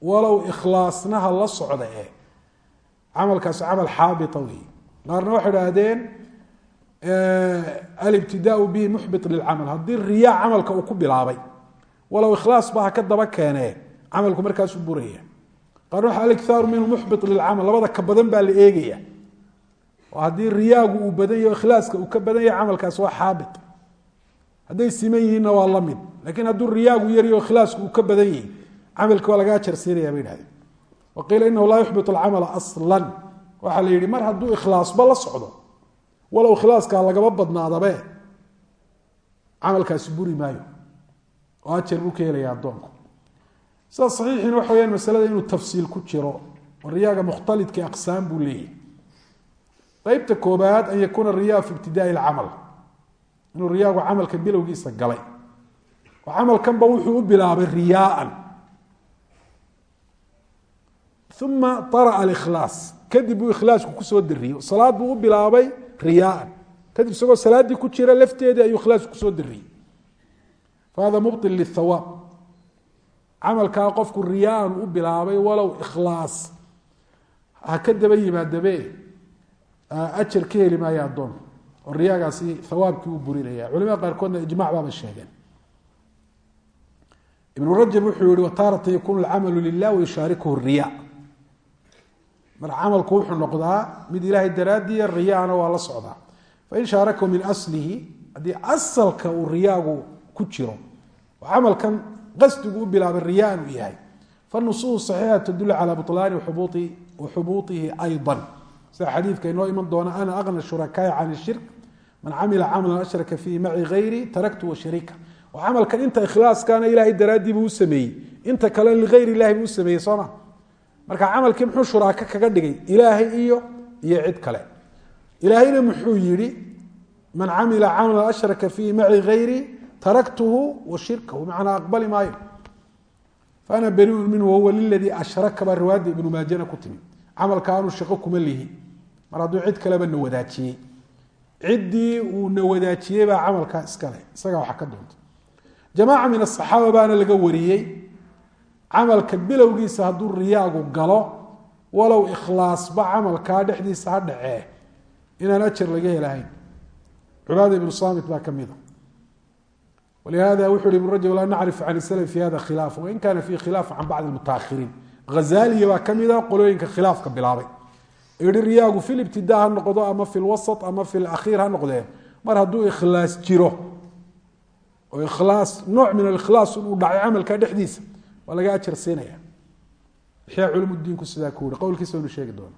walow ikhlaasnaha la socda e camalkaasi camal xaabita wey qaarna waxay idhaahdeen alibtidaau bihi muxbit lilcamal. Haddii riyaa camalka uu ku bilaabay walow ikhlaas ba ha ka daba keenee camalku markaasu buraya. Qaarna waxa alikthaaru minhu muxbit lilcamal labada ka badan baa la eegaya. Haddii riyaagu uu badan yaho ikhlaaska uu ka badan yahay camalkaas waa xaabit. Hadday siman yihiinna waa la mid. Lakiin hadduu riyaagu yaryaho ikhlaasku uu ka badan yahay camalki waa lagaa jarsiinaya bay dhahdeen wa qiila inahu laa yuxbit alcamala aslan. Waxaa la yihi mar hadduu ikhlaasba la socdo walow khilaaska lagaba badnaadabe. Camalkaasi buri maayo. Oo ajar buu ka helaya addoonku. Sida saxiixiin waxa weyaan masalada inuu tafsiil ku jiro oo riyaaga mukhtalidka aqsaam buu leeyahy qeybta koobaad an yakuuna riyaa fi ibtidaai lcamal inuu riyaagu camalka bilowgiisa galay. Oo camalkanba wuxuu u bilaabay riyaaan. Uma araa alkhlaas kadib buu ikhlaasku ku soo dariyo. Salaad buu u bilaabay riyaaan kadib isagoo salaaddii ku jira lafteedii ayuu ikhlaasku ku soo dariyey fahada mubطil lلthawaab camalkaa qofku riyaan u bilaabay walow ikhlaas. Ha ka daba yimaadabe ajar ka heli maayo addoon. Oo riyaagaasi hawaabkii u burinaya. Culimada qaarkoodna ijmac baaba sheegeen. Ibnu rajab wuxuu yihi wataaratan yakunu alcamalu lilah wayushaarikuhu riya marka camalku wuxuu noqdaa mid ilaahay daraadiya riyaana waa la socdaa. Fain shaaraka min aslihi haddii asalka uu riyaagu ku jiro camalkan qasdigu u bilaabay riyaan uu yahay fanusuus saxiixa tadullu calaa bulaani xubuutihi ayda sida xadiidka inoo iman doona ana aqna shurakaai can ishirk man camila camalan ashraka fiihi maci hayri taraktu washariika oo camalkan inta ikhlaaskaana ilaahay daraadii u sameeyey inta kalen ligayr ilahi buu u sameeyey sooma marka camalkii muxuu shuraako kaga dhigay? Ilaahay iyo iyo cid kale. Ilaahayna muxuu yihi man camila camala ashraka fiihi maci gayri taraktuhu wa shirkahu. Macnaa aqbali maayo. Faana beriun minhu wahuwa liladii ashraka baa riwaayadda ibnu maajana ku timi. Camalka aanu shaqo kuma lihi. Mar hadduu cid kaleba na wadaajiyey. Ciddii uu na wadaajiyey baa camalkaa iskale isagaa waxa ka doonta jamaaca min asaxaaba baana laga wariyey camalka bilowgiisa hadduu riyaagu galo walow ikhlaasba camalkaa dhexdiisa ha dhacee inaan ajar laga helahayn cubaada ibnu saamit baa ka mida walihada wuxu hi ibn rajab laa nacrifu can slf fi hada khilaaf wain kana fihi khilaaf can bacdi mutaahiriin hazaliya baa ka mida qolooyinka khilaafka bilaabay ihi riyaagu fi libtida ha noqdo ama fi lwasط ama fi lakhiir ha noqdee mar hadduu ikhlaas jiro oo ikhlaas nooc min alikhlaas uu dhacay camalka dhexdiisa waa laga ajar siinaya. Ixyaa culum diinku sidaa ku yihi qowlkiisa waynu sheegi doona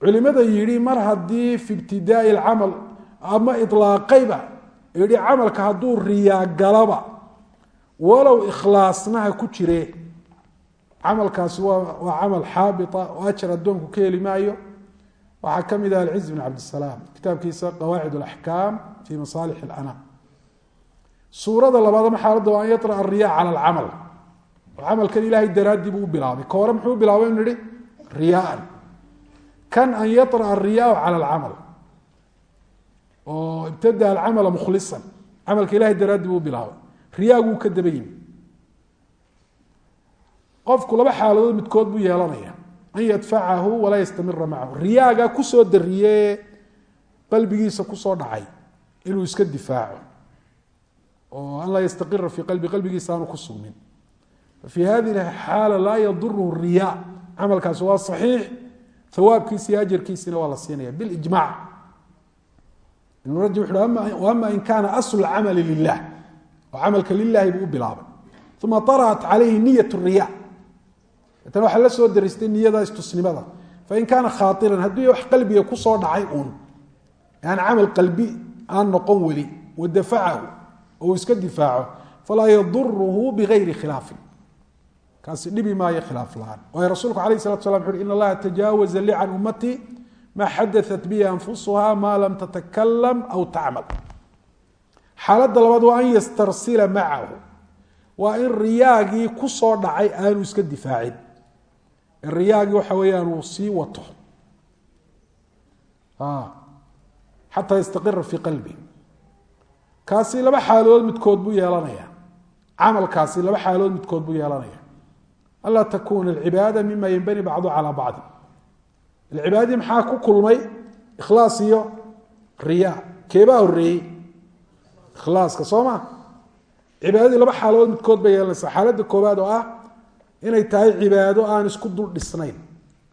culimada yihi mar haddii fi ibtidaai اcamal ama ilaaqayba yihi camalka hadduu riyaa galaba walow ikhlaasna ha ku jire camalkaasi waa waa camal xaabia oo ajar addoonku ka heli maayo. Waxaa ka mid ah alciz bn cabdisalaam kitaabkiisa qawaacid alaxkaam fi masaalix اlanaam suurada labaadama xaaladda waa an yaطra ariya cala alcamal. Oo camalkan ilaahay daraaddii buu bilaabay. Ka muxuu bilaabay inu nihi riyaan. Kan an yaطra ariyaa cala alcamal. Oo ibtada alcamala mukhlisan. Camalka ilahay daraaddii buu bilaabay. Riyaaguu ka daba yimi qofku laba xaaladood midkood buu yeelanaya. An yadfacahu walaa yastamira macahu riyaaga ku soo dariye qalbigiisa ku soo dhacay inuu iska difaaco oo. An laa yastaqira fii qalbi qalbigiisa aanu ku sugmin fii hadihi xaala laa yaduru riya camalkaasi waa saxiix. Awaabkiisa iyo ajarkiisina waa la siinaya bilijmac ibn rajab wuxu ama in kaana aslu camali lilah oo camalka lilaahi buu u bilaabay uma araat calayhi niyat riya tan waxaa la soo daristay niyada istusnimada. Fain kaana khaairan haddii wax qalbiga ku soo dhacay uun. Aan camal qalbi aan noqon weli wadafacahu oo iska difaaco falaa yaduruhu biayri khilaafin. Kaasi dhibi maayo khilaaf laaan. Waayo rasuulku alayh salatu sla u in allaha tajaawaza li can ummatii ma bihi anfusuha maa lam tatakalam aw tacmal xaaladda labaad waa an yastarsila macahu waa in riyaagii ku soo dhacay aanu iska difaacin. Riyaagii waxa weeyaan sii wato. Xataa yastaqira fii qalbi kaasi laba xaaladood midkood buu yeelanaya camalkaasi laba xaaladood midkood buu yeelanaya anlaa takuna alcibaada mima yenbani bacdu calaa bacdi. Alcibaadadii maxaa ku kulmay? Ikhlaas iyo riya keebaa horeeyey ikhlaaska soo ma? Cibaadadii laba xaaladood midkood bay yeelanaysaa xaaladda koobaad oo ah inay tahay cibaado aan isku dul dhisnayn.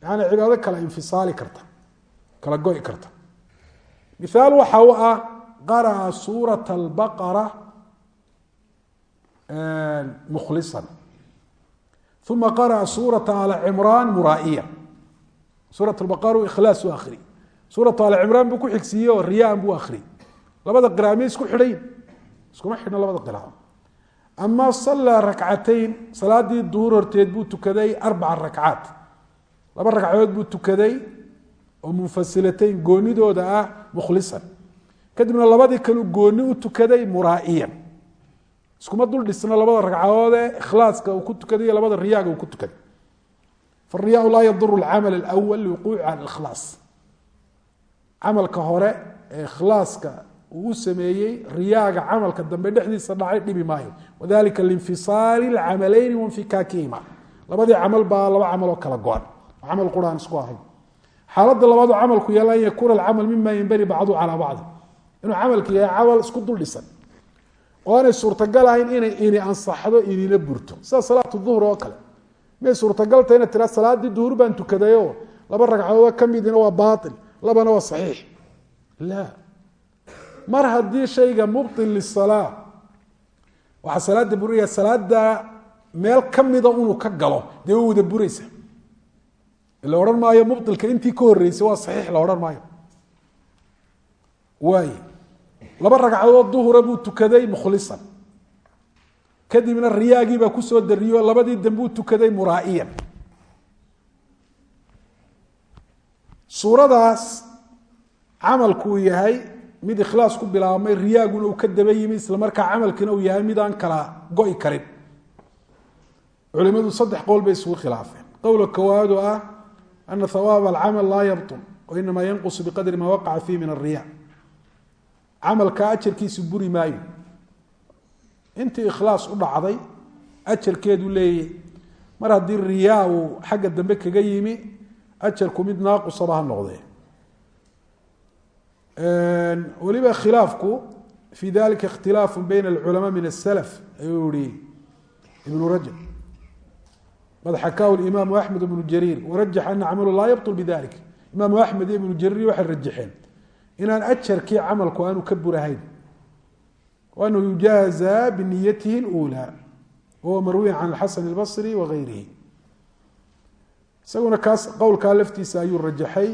Yaani cibaado kala infisaali karta kala go-i karta. Mihaal waxa u ah qara'a suurata albaqara mukhlisan. Uma qara'a suurata ala cimraan muraa'iya suurat albaqara ikhlaas u akri suuratu ala cimraan buu ku xigsiiyey oo riyaan buu akri labada qiraamay isku xidhayn iskuma xidhno labada qiraamo ama sallaa rakcatayn salaadii duhur horteed buu tukaday arbaca rakcaat. Laba ragcadood buu tukaday oo munfasilatayn goonidooda ah mukhlisan kadibna labadii kalu gooni u tukaday muraa'iyan. Iskuma dul dhisna labada ragcadoodee ikhlaaska uu ku tukaday iyo labada riyaaga uu ku tukaday fariyaa laa yaduru alcamal alawal liwuquuci cala ikhlaas camalka hore ee ikhlaaska uu u sameeyey riyaaga camalka dambe dhexdiisa dhacay dhibi maayo. Wadalika liinfisaali lcamaleyni wainfikaakihima labadii camal baa laba camal kala go-an. Camal quraan isku ahayn. Xaaladda labaadu camalku yeela an alcamal mima yanbani bacdu calaa bacdi inuu camalka yahay camal isku dul dhisan. Oo aanay suurtagal ahayn inay ini ansaxdo inina burto. Sida salaatu duhr oo kale. Miyay suurtagalta ina tira salaadii duhur baan tukadayo. Laba ragcadood ka midina waa baail labana waa saxiix. La. Mar haddii shayga mubطil lisalaa waxaa salaada buraya salaada meel kamida inuu ka galo dee way wada buraysa la odhan maayo mubطilka intii ka horeysay waa saxiix la odhan maayo. Waay laba ragcadood duhura buu tukaday mukhlisan. Kadibna riyaagii baa ku soo dariyo labadii dambuu tukaday muraa'iyan. Suuradaas camalku uu yahay mid ikhlaas ku bilaabmay riyaaguna uu ka daba yimi isla markaa camalkiina uu yahay mid aan kala go-i karin. Culimadu saddex qowl bay isugu khilaafeen. Qowla koowaad oo ah ana hawaab alcamal laa yabطul wainamaa yanqusu biqadri maa waqaca fiih min ariya camalka ajarkiisu buri maayo. Intii ikhlaas u dhacday ajarkeedu leeyay mar haddii riyaa uu xagga dambe kaga yimi ajarku mid naaqusaba ha noqdee. Weliba khilaafku fi dalika ikhtilaafu bayna alculamaa min asalaf ayuu yihi ibnu rajab. Qad xakaahu imaamu axmed ibnu jariir warajax ana camalu laa yabطul bidalik imaamu axmed iyo ibnu jariir waxay rajaxeen inaan ajarkii camalku aanu ka burahayn anahu yujaaza biniyatihi اlأulى wahuwa marwiyan can alxasan اlbصri wagayrihi isaguna kaas qowlkaa laftiisa ayuu rajaxay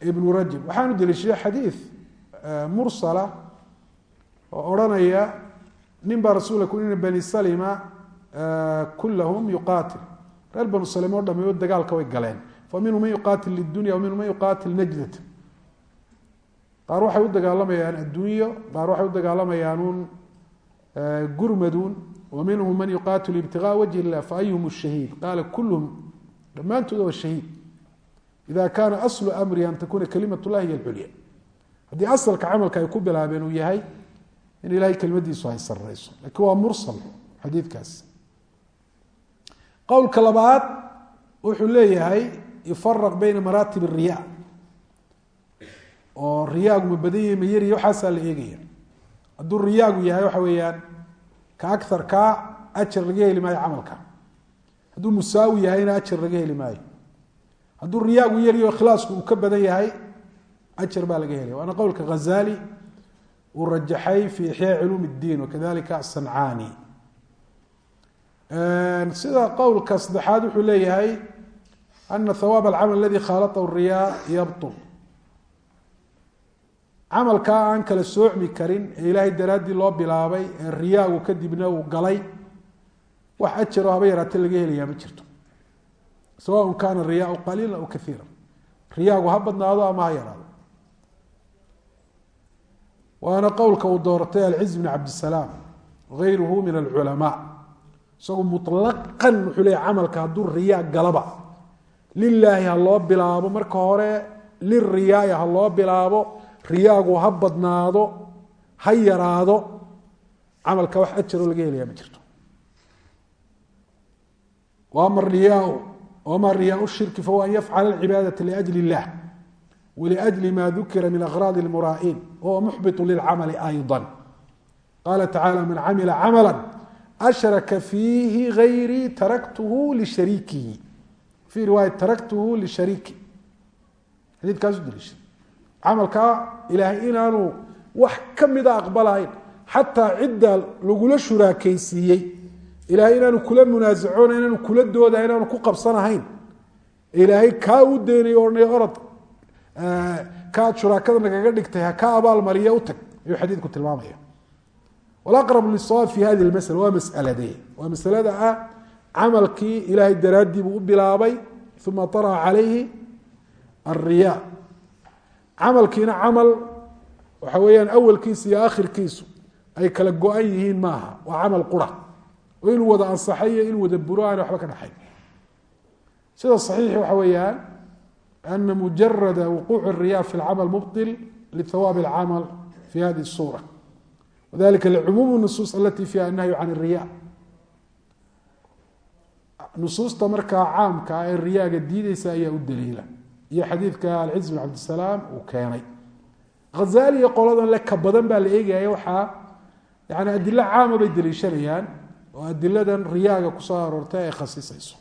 ibnu rajab waxaanu deliishaday xadiid mursala oo odhanaya nin baa rasuula ku ina bani salima kulahum yuqaatil reer banu salima o dhameyo dagaalka way galeen fa minhum man yuqaatil lidunya waminhum man yuqaatil najdat qaar waxay u dagaalamayaan addunyo qaar waxay u dagaalamayaanuun gurmaduun wa man yuqaatil ibtigaa wajhi illah faayuhum shahiid qaala kulluhum dhammaantooda shahiid ida kaana aslu amrihi an takuuna kalimat llahi hiy alculya haddii asalka camalka ay ku bilaabeen uu yahay in ilahay kelimadiisu ay sareyso lakiin waa mursal xadiidkaas qowlka labaad wuxuu leeyahay yufaraq bayna maraatib riya oo riyaagu ma badan yahi ma yariya waxaasaa la eegaya. Hadduu riyaagu yahay waxa weeyaan ka aar kaa ajar laga heli maayo camalka. Hadduu musaawi yahayna ajar laga heli maayo. Hadduu riyaagu yariyo ikhlaasku uu ka badan yahay ajar baa laga helaya waana qowlka ghazaali uu rajaxay fi ixyaa culuum اddiin wakadalika asancaani sida qowlka saddexaad wuxuu leeyahay ana hawaab alcamal aladii khaalatahu riyaa yabtul camalkaa aan kala soocmi karin ee ilaahay daraaddii loo bilaabay ee riyaagu kadibna uu galay wax ajaro haba yaraate laga helayaa ma jirto sawaun kaana riyaau qaliila aw kaiira riyaagu ha badnaado ama ha yaraado waana qowlka uu doortay alciz bn cabdisalaam wagayruhu min alculamaa isagu lilaahi ha loo bilaabo marka hore liriyaai ha loo bilaabo riyaagu ha badnaado ha yaraado camalka wax ajaroo laga helaya ma jirto ama riyaa wma riyaa shirki fahuwa an yafcala cibaadaة liأjli اllah wliأjli ma dukira min aغraad اlmuraa'iin wahuwa muxbiط lilcamali ayضا qala tacalى man camila camala ashraka fiihi gayrii taraktuhu lishariikihi fii riwaaya taraktuhu lishariiki xadiidkaasu daliisha camalkaa ilaahay inaanu wax kamida aqbalahayn xataa cidda lagula shuraakaysiiyey ilaahay inaanu kula munaasacoona inaanu kula doodaha inaanu ku qabsanahayn ilaahay kaa u deynayo odhanay orod kaad shuraakada nagaga dhigtay ha ka abaalmariya u tag ayuu xadiidku tilmaamaya walaqrab lisawaab fi hadi lmasala waa masalade waa masalada ah camalkii ilaahay daraaddii buu u bilaabay uma طaraca calayhi alriya camalkiina camal waxa weeyaan awalkiisa iyo akhirkiisu ay kala go-an yihiin maaha waa camal qura oo inuu wada ansaxay iyo inuu wada buro aan waxba ka dhaxay sida صaxiixi waxa weeyaan ana mujarada wuquuc الriya fi اlcamal mubطil lihawaabi اlcamal fi hadihi الsura wadalika lcumuum الnusuus alati fiha annahyu can الriya nusuusta markaa caamka ee riyaaga diideysa ayaa u daliila. Iyo xadiidka alciz bin cabdisalaam uu keenay. Hazali iyo qoladan le ka badan baa la eegaya waxaa yani adilo caama bay deliishanayaan oo adiladan riyaaga ku soo aroortay ay khasisayso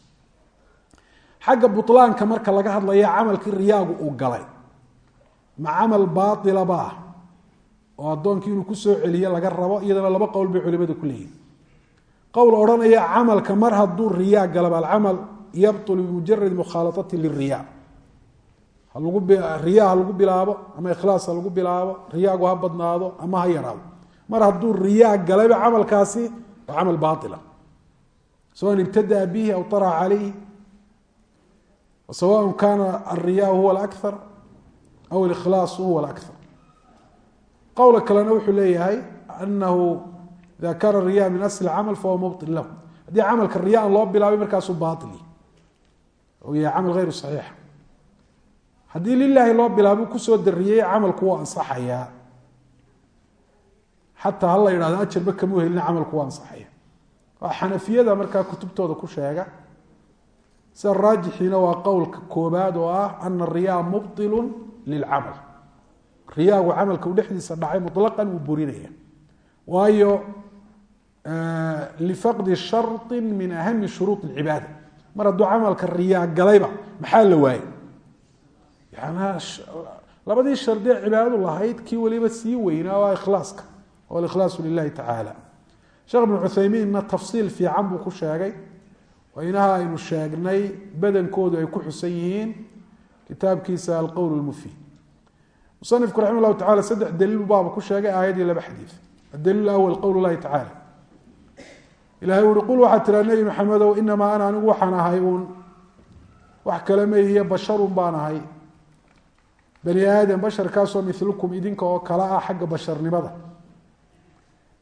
xagga bulaanka marka laga hadlaya camalkii riyaagu uu galay ma camal baailaba ah oo addoonkii inuu ku soo celiyo laga rabo iyadana laba qowl bay culimadu ku leeyihiin qowl odhanaya camalka mar hadduu riyaa galaba alcamal yabtulu bimujaradi mukhaalafati liriya riya ha lagu bilaabo ama ikhlaas ha lagu bilaabo riyaagu ha badnaado ama ha yaraado. Mar hadduu riyaa galaba camalkaasi waa camal baila sawa ibtadaa bihi aw araca calayhi sawa kaana alriyaau huwa alakar aw alkhlaasu huwa alakar qowla kalena wuxuu leeyahay anahu ida kaana riya min asl camal fahuwa mubin lahu haddii camalka riyaan loo bilaabay markaasu baili ou yahay camal hayru saxiix haddii lilaahi loo bilaabo ku soo dariyey camalku wuu ansaxayaa xataa ha la yidhahdo ajarba kamuu helina camalku wuu ansaxaya waa xanafiyada markaa kutubtooda ku sheega sida raajixiina waa qowlka koobaad oo ah ana riyaa mubطilu lilcamal riyaagu camalka u dhexdiisa dhacay mulaqan wuu burinaya waayo lfaqdi shari min ahami shuruud اcibaada mar hadduu camalka riyaa galayba maxaa la waayey labadii shardee cibaadadu lahayd kii weliba sii weynaa waa ikhlaaska o ikhlaasu lilahi tacaala sheekh ibnu cuthaymiinna tafsiil fiican buu ku sheegay oo inaha aynu sheegnay badankoodu ay ku xusan yihiin kitaabkiisa alqowl lmufiid musanifku raxima llahu tacala saddex daliil baaba ku sheegay aayaddii laba xadiid adaliil awal qowl ilahay uhi qul waxaad tiraa nebi maxamedow inamaa ana anigu waxaan ahay uun. Wax kale maihiyo basharun baan ahay. Bani aadam basharkaasoo milukum idinka oo kale ah xagga basharnimada.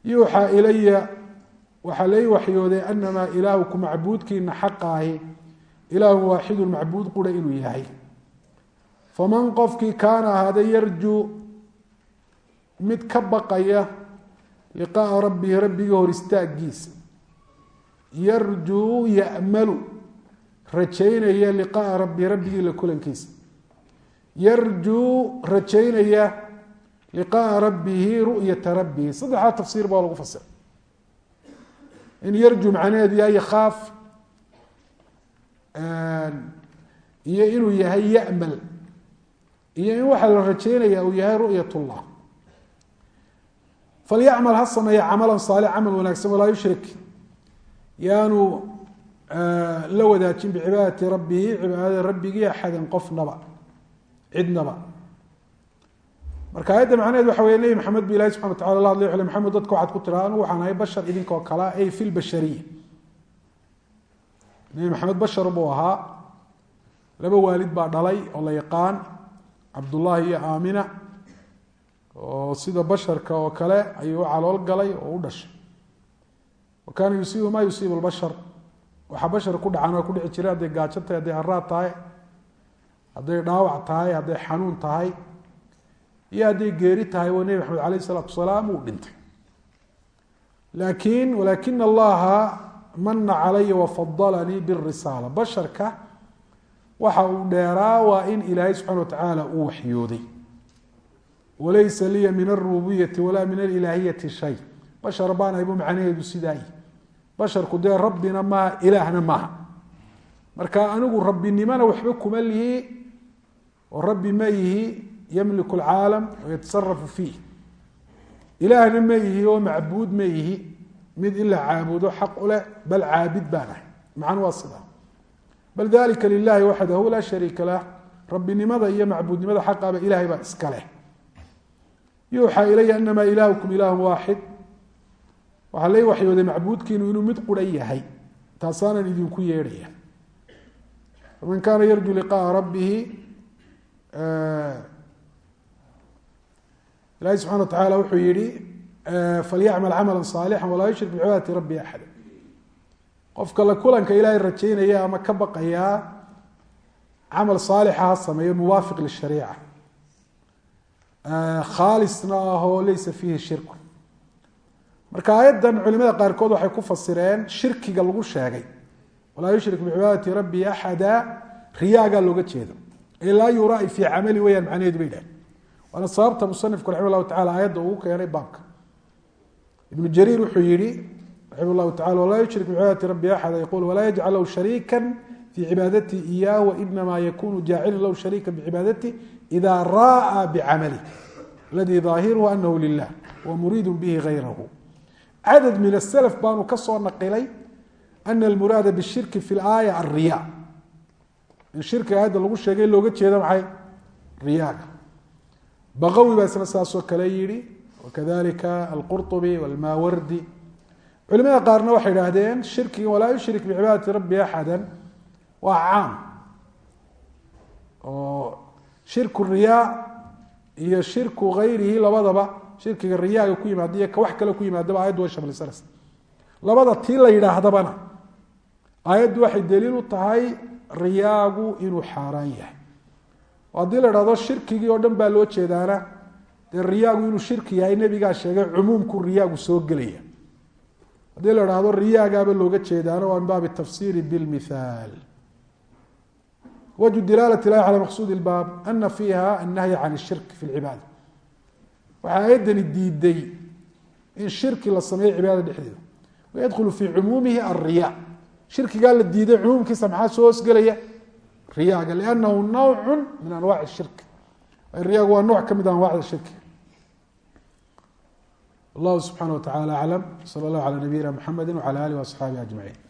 Yuuxaa ilaya waxaa lai waxyooday anamaa ilaahuku macbuudkiina xaqa ahi. Ilaahun waaxidun macbuud qura inuu yahay. Faman qofkii kaana ahaada yarjuu mid ka baqaya liqaaa rabbihi rabbigii hor istaagiisa yarjuu ya'malu rajaynaya liqaaa rabbihi rabbigii la kulankiisa. Yarjuu rajaynaya liqaaa rabbihi ru'yata rabbihi saddexdaa tafsiir baa lagu fasira in yarju macnaheedu yahay yakhaaf iyo inuu yahay ya'mal iyo in waxaa la rajaynaya uu yahay ru'yat llah falyacmal ha sameeya camalan saalix camal wanaagsan walaa yushrik yaanu la wadaajin bicibaadati rabbihi cibaadada rabbigii axadan qofnaba cidnaba marka aayadda macnaheed waxa wey nebi maxamed bu ilahi subxana watacala la hadlay xule maxamed dadka waxaad ku tiraa anugu waxaan ahay bashar idinkoo kalea ay fi lbashariya nebi maxamed bashar buu ahaa. Laba waalid baa dhalay oo la yaqaan cabdullaahi iyo aamina oo sida basharka oo kale ayuu u calool galay oo u dhashay wa kaana yusiibu ma yusiibu lbashar waxaa bashar ku dhacan waa ku dhici jiray hadday gaajo tahay hadday haraad tahay hadday dhaawac tahay hadday xanuun tahay iyo hadday geeri tahay waa nebi maxamed alayh isalaatu wasalaam uu dhintay. Laakiin walaakina allaha mana calaya wafadalanii birisaala basharka waxa uu dheeraa waa in ilaahay subxana watacaala uu waxyooday. Walaysa liya min alrububiyati walaa min alilaahiyati shay. Bashar baan aybu macnaheedu sidaay basharku dee rabbina maaha ilaahna maaha marka anigu rabbinimona waxba kuma lihi oo rabbi ma yihi ymlik اcaalam wayatasarafu fiih. Ilaahna ma yihi oo macbuud ma yihi mid in caabudo xaq u leh bal caabid baan ahay macnu waa sidaa. Bal dalika lilahi waxdahu laa shariika lah. Rabbinimada iyo macbuudnimada xaqaba ilahay baa iska leh. Yuuxaa ilaya anamaa ilaahukum ilaahu waaxid waxaa lay waxyooday macbuudkiinu inuu mid qura yahay taasaanan idinku yeedhaya faman kaana yarju liqaءa rabbihi ilahi subxana wa tacaala wuxuu yihi falyacmal camala صaalixa walaa yushrik bicibaadati rabbi axada qofka la kulanka ilaahay rajaynaya ama ka baqayaa camal saalixa ha sameeyo muwaafiq lishariica. Khaalisna ahoo leysa fiihi shirku marka aayaddan culimada qaarkood waxay ku fasireen shirkiga lagu sheegay. Walaa yushrik bicibaadati rabbi axada riyaagaa looga jeedo. Ee laa fii camali weyaan macnaheedu bay dhahen waana sababta musanifku raxima llahu tacala aayadda ugu keenay baabka. Ibnu jariir wuxuu yihi raximah llahu tacala walaa yushrik bicibaadati rabbi axada yaqul walaa yajcal lahu shariika fii cibaadati iyah wainama yakunu jaacilan lahu shariika bicibaadati ida ra'a bicamali aladi daahiruhu anahu lilah wa muriidu bihi gayrahu cadad min aslf baanu ka soo naqilay ana almuraada bishirki fi laaya alriya in shirkiga aayadda lagu sheegay looga jeedo maxay? Riyaaga. Baqawi baa isna saasoo kale yihi wakadalika alqurطubi walmawardi culimada qaarna waxay idhaahdeen shirkiga walaa yushrik bicibaadati rabbi axada waa caam. Oo shirku riyaa iyo shirku gayrihi labadaba shirkiga riyaaga ku yimaadiyo ka wax kale ku yimaadaba ayaddu way shamlisanaysa labada tii la yidhaahdabana aayaddu waxay daliil u tahay riyaagu inuu xaaraan yahay. Oo haddii la idhahdo shirkigii oo dhan baa loo jeedaana dee riyaagu inuu shirki yahay nebigaa sheegay cumuumku riyaagu soo gelaya. Haddii la idhaahdo riyaagaaba looga jeedaana waa min baabi tafsiiri bilmithaal wajhu dilaalati ilahi cala maqsuudi ilbaab ana fiiha annahyi can ishirk fi lcibaada waxaa ayaddani diiday in shirki la sameeyo cibaadada dhexdeeda. Wayadkhulu fii cumuumihi alriya shirkigaa la diiday cumuumkiisa maxaa soo hoosgelaya riyaga liannahu nawcun min anwaaci shirki. Riyagu waa nooc ka mid ah a anwacda shirki. Wallahu subxana wa tacala aclam sala allahu cala nabiyina mxamedi wacala alih waasxaabihi ajmaciin.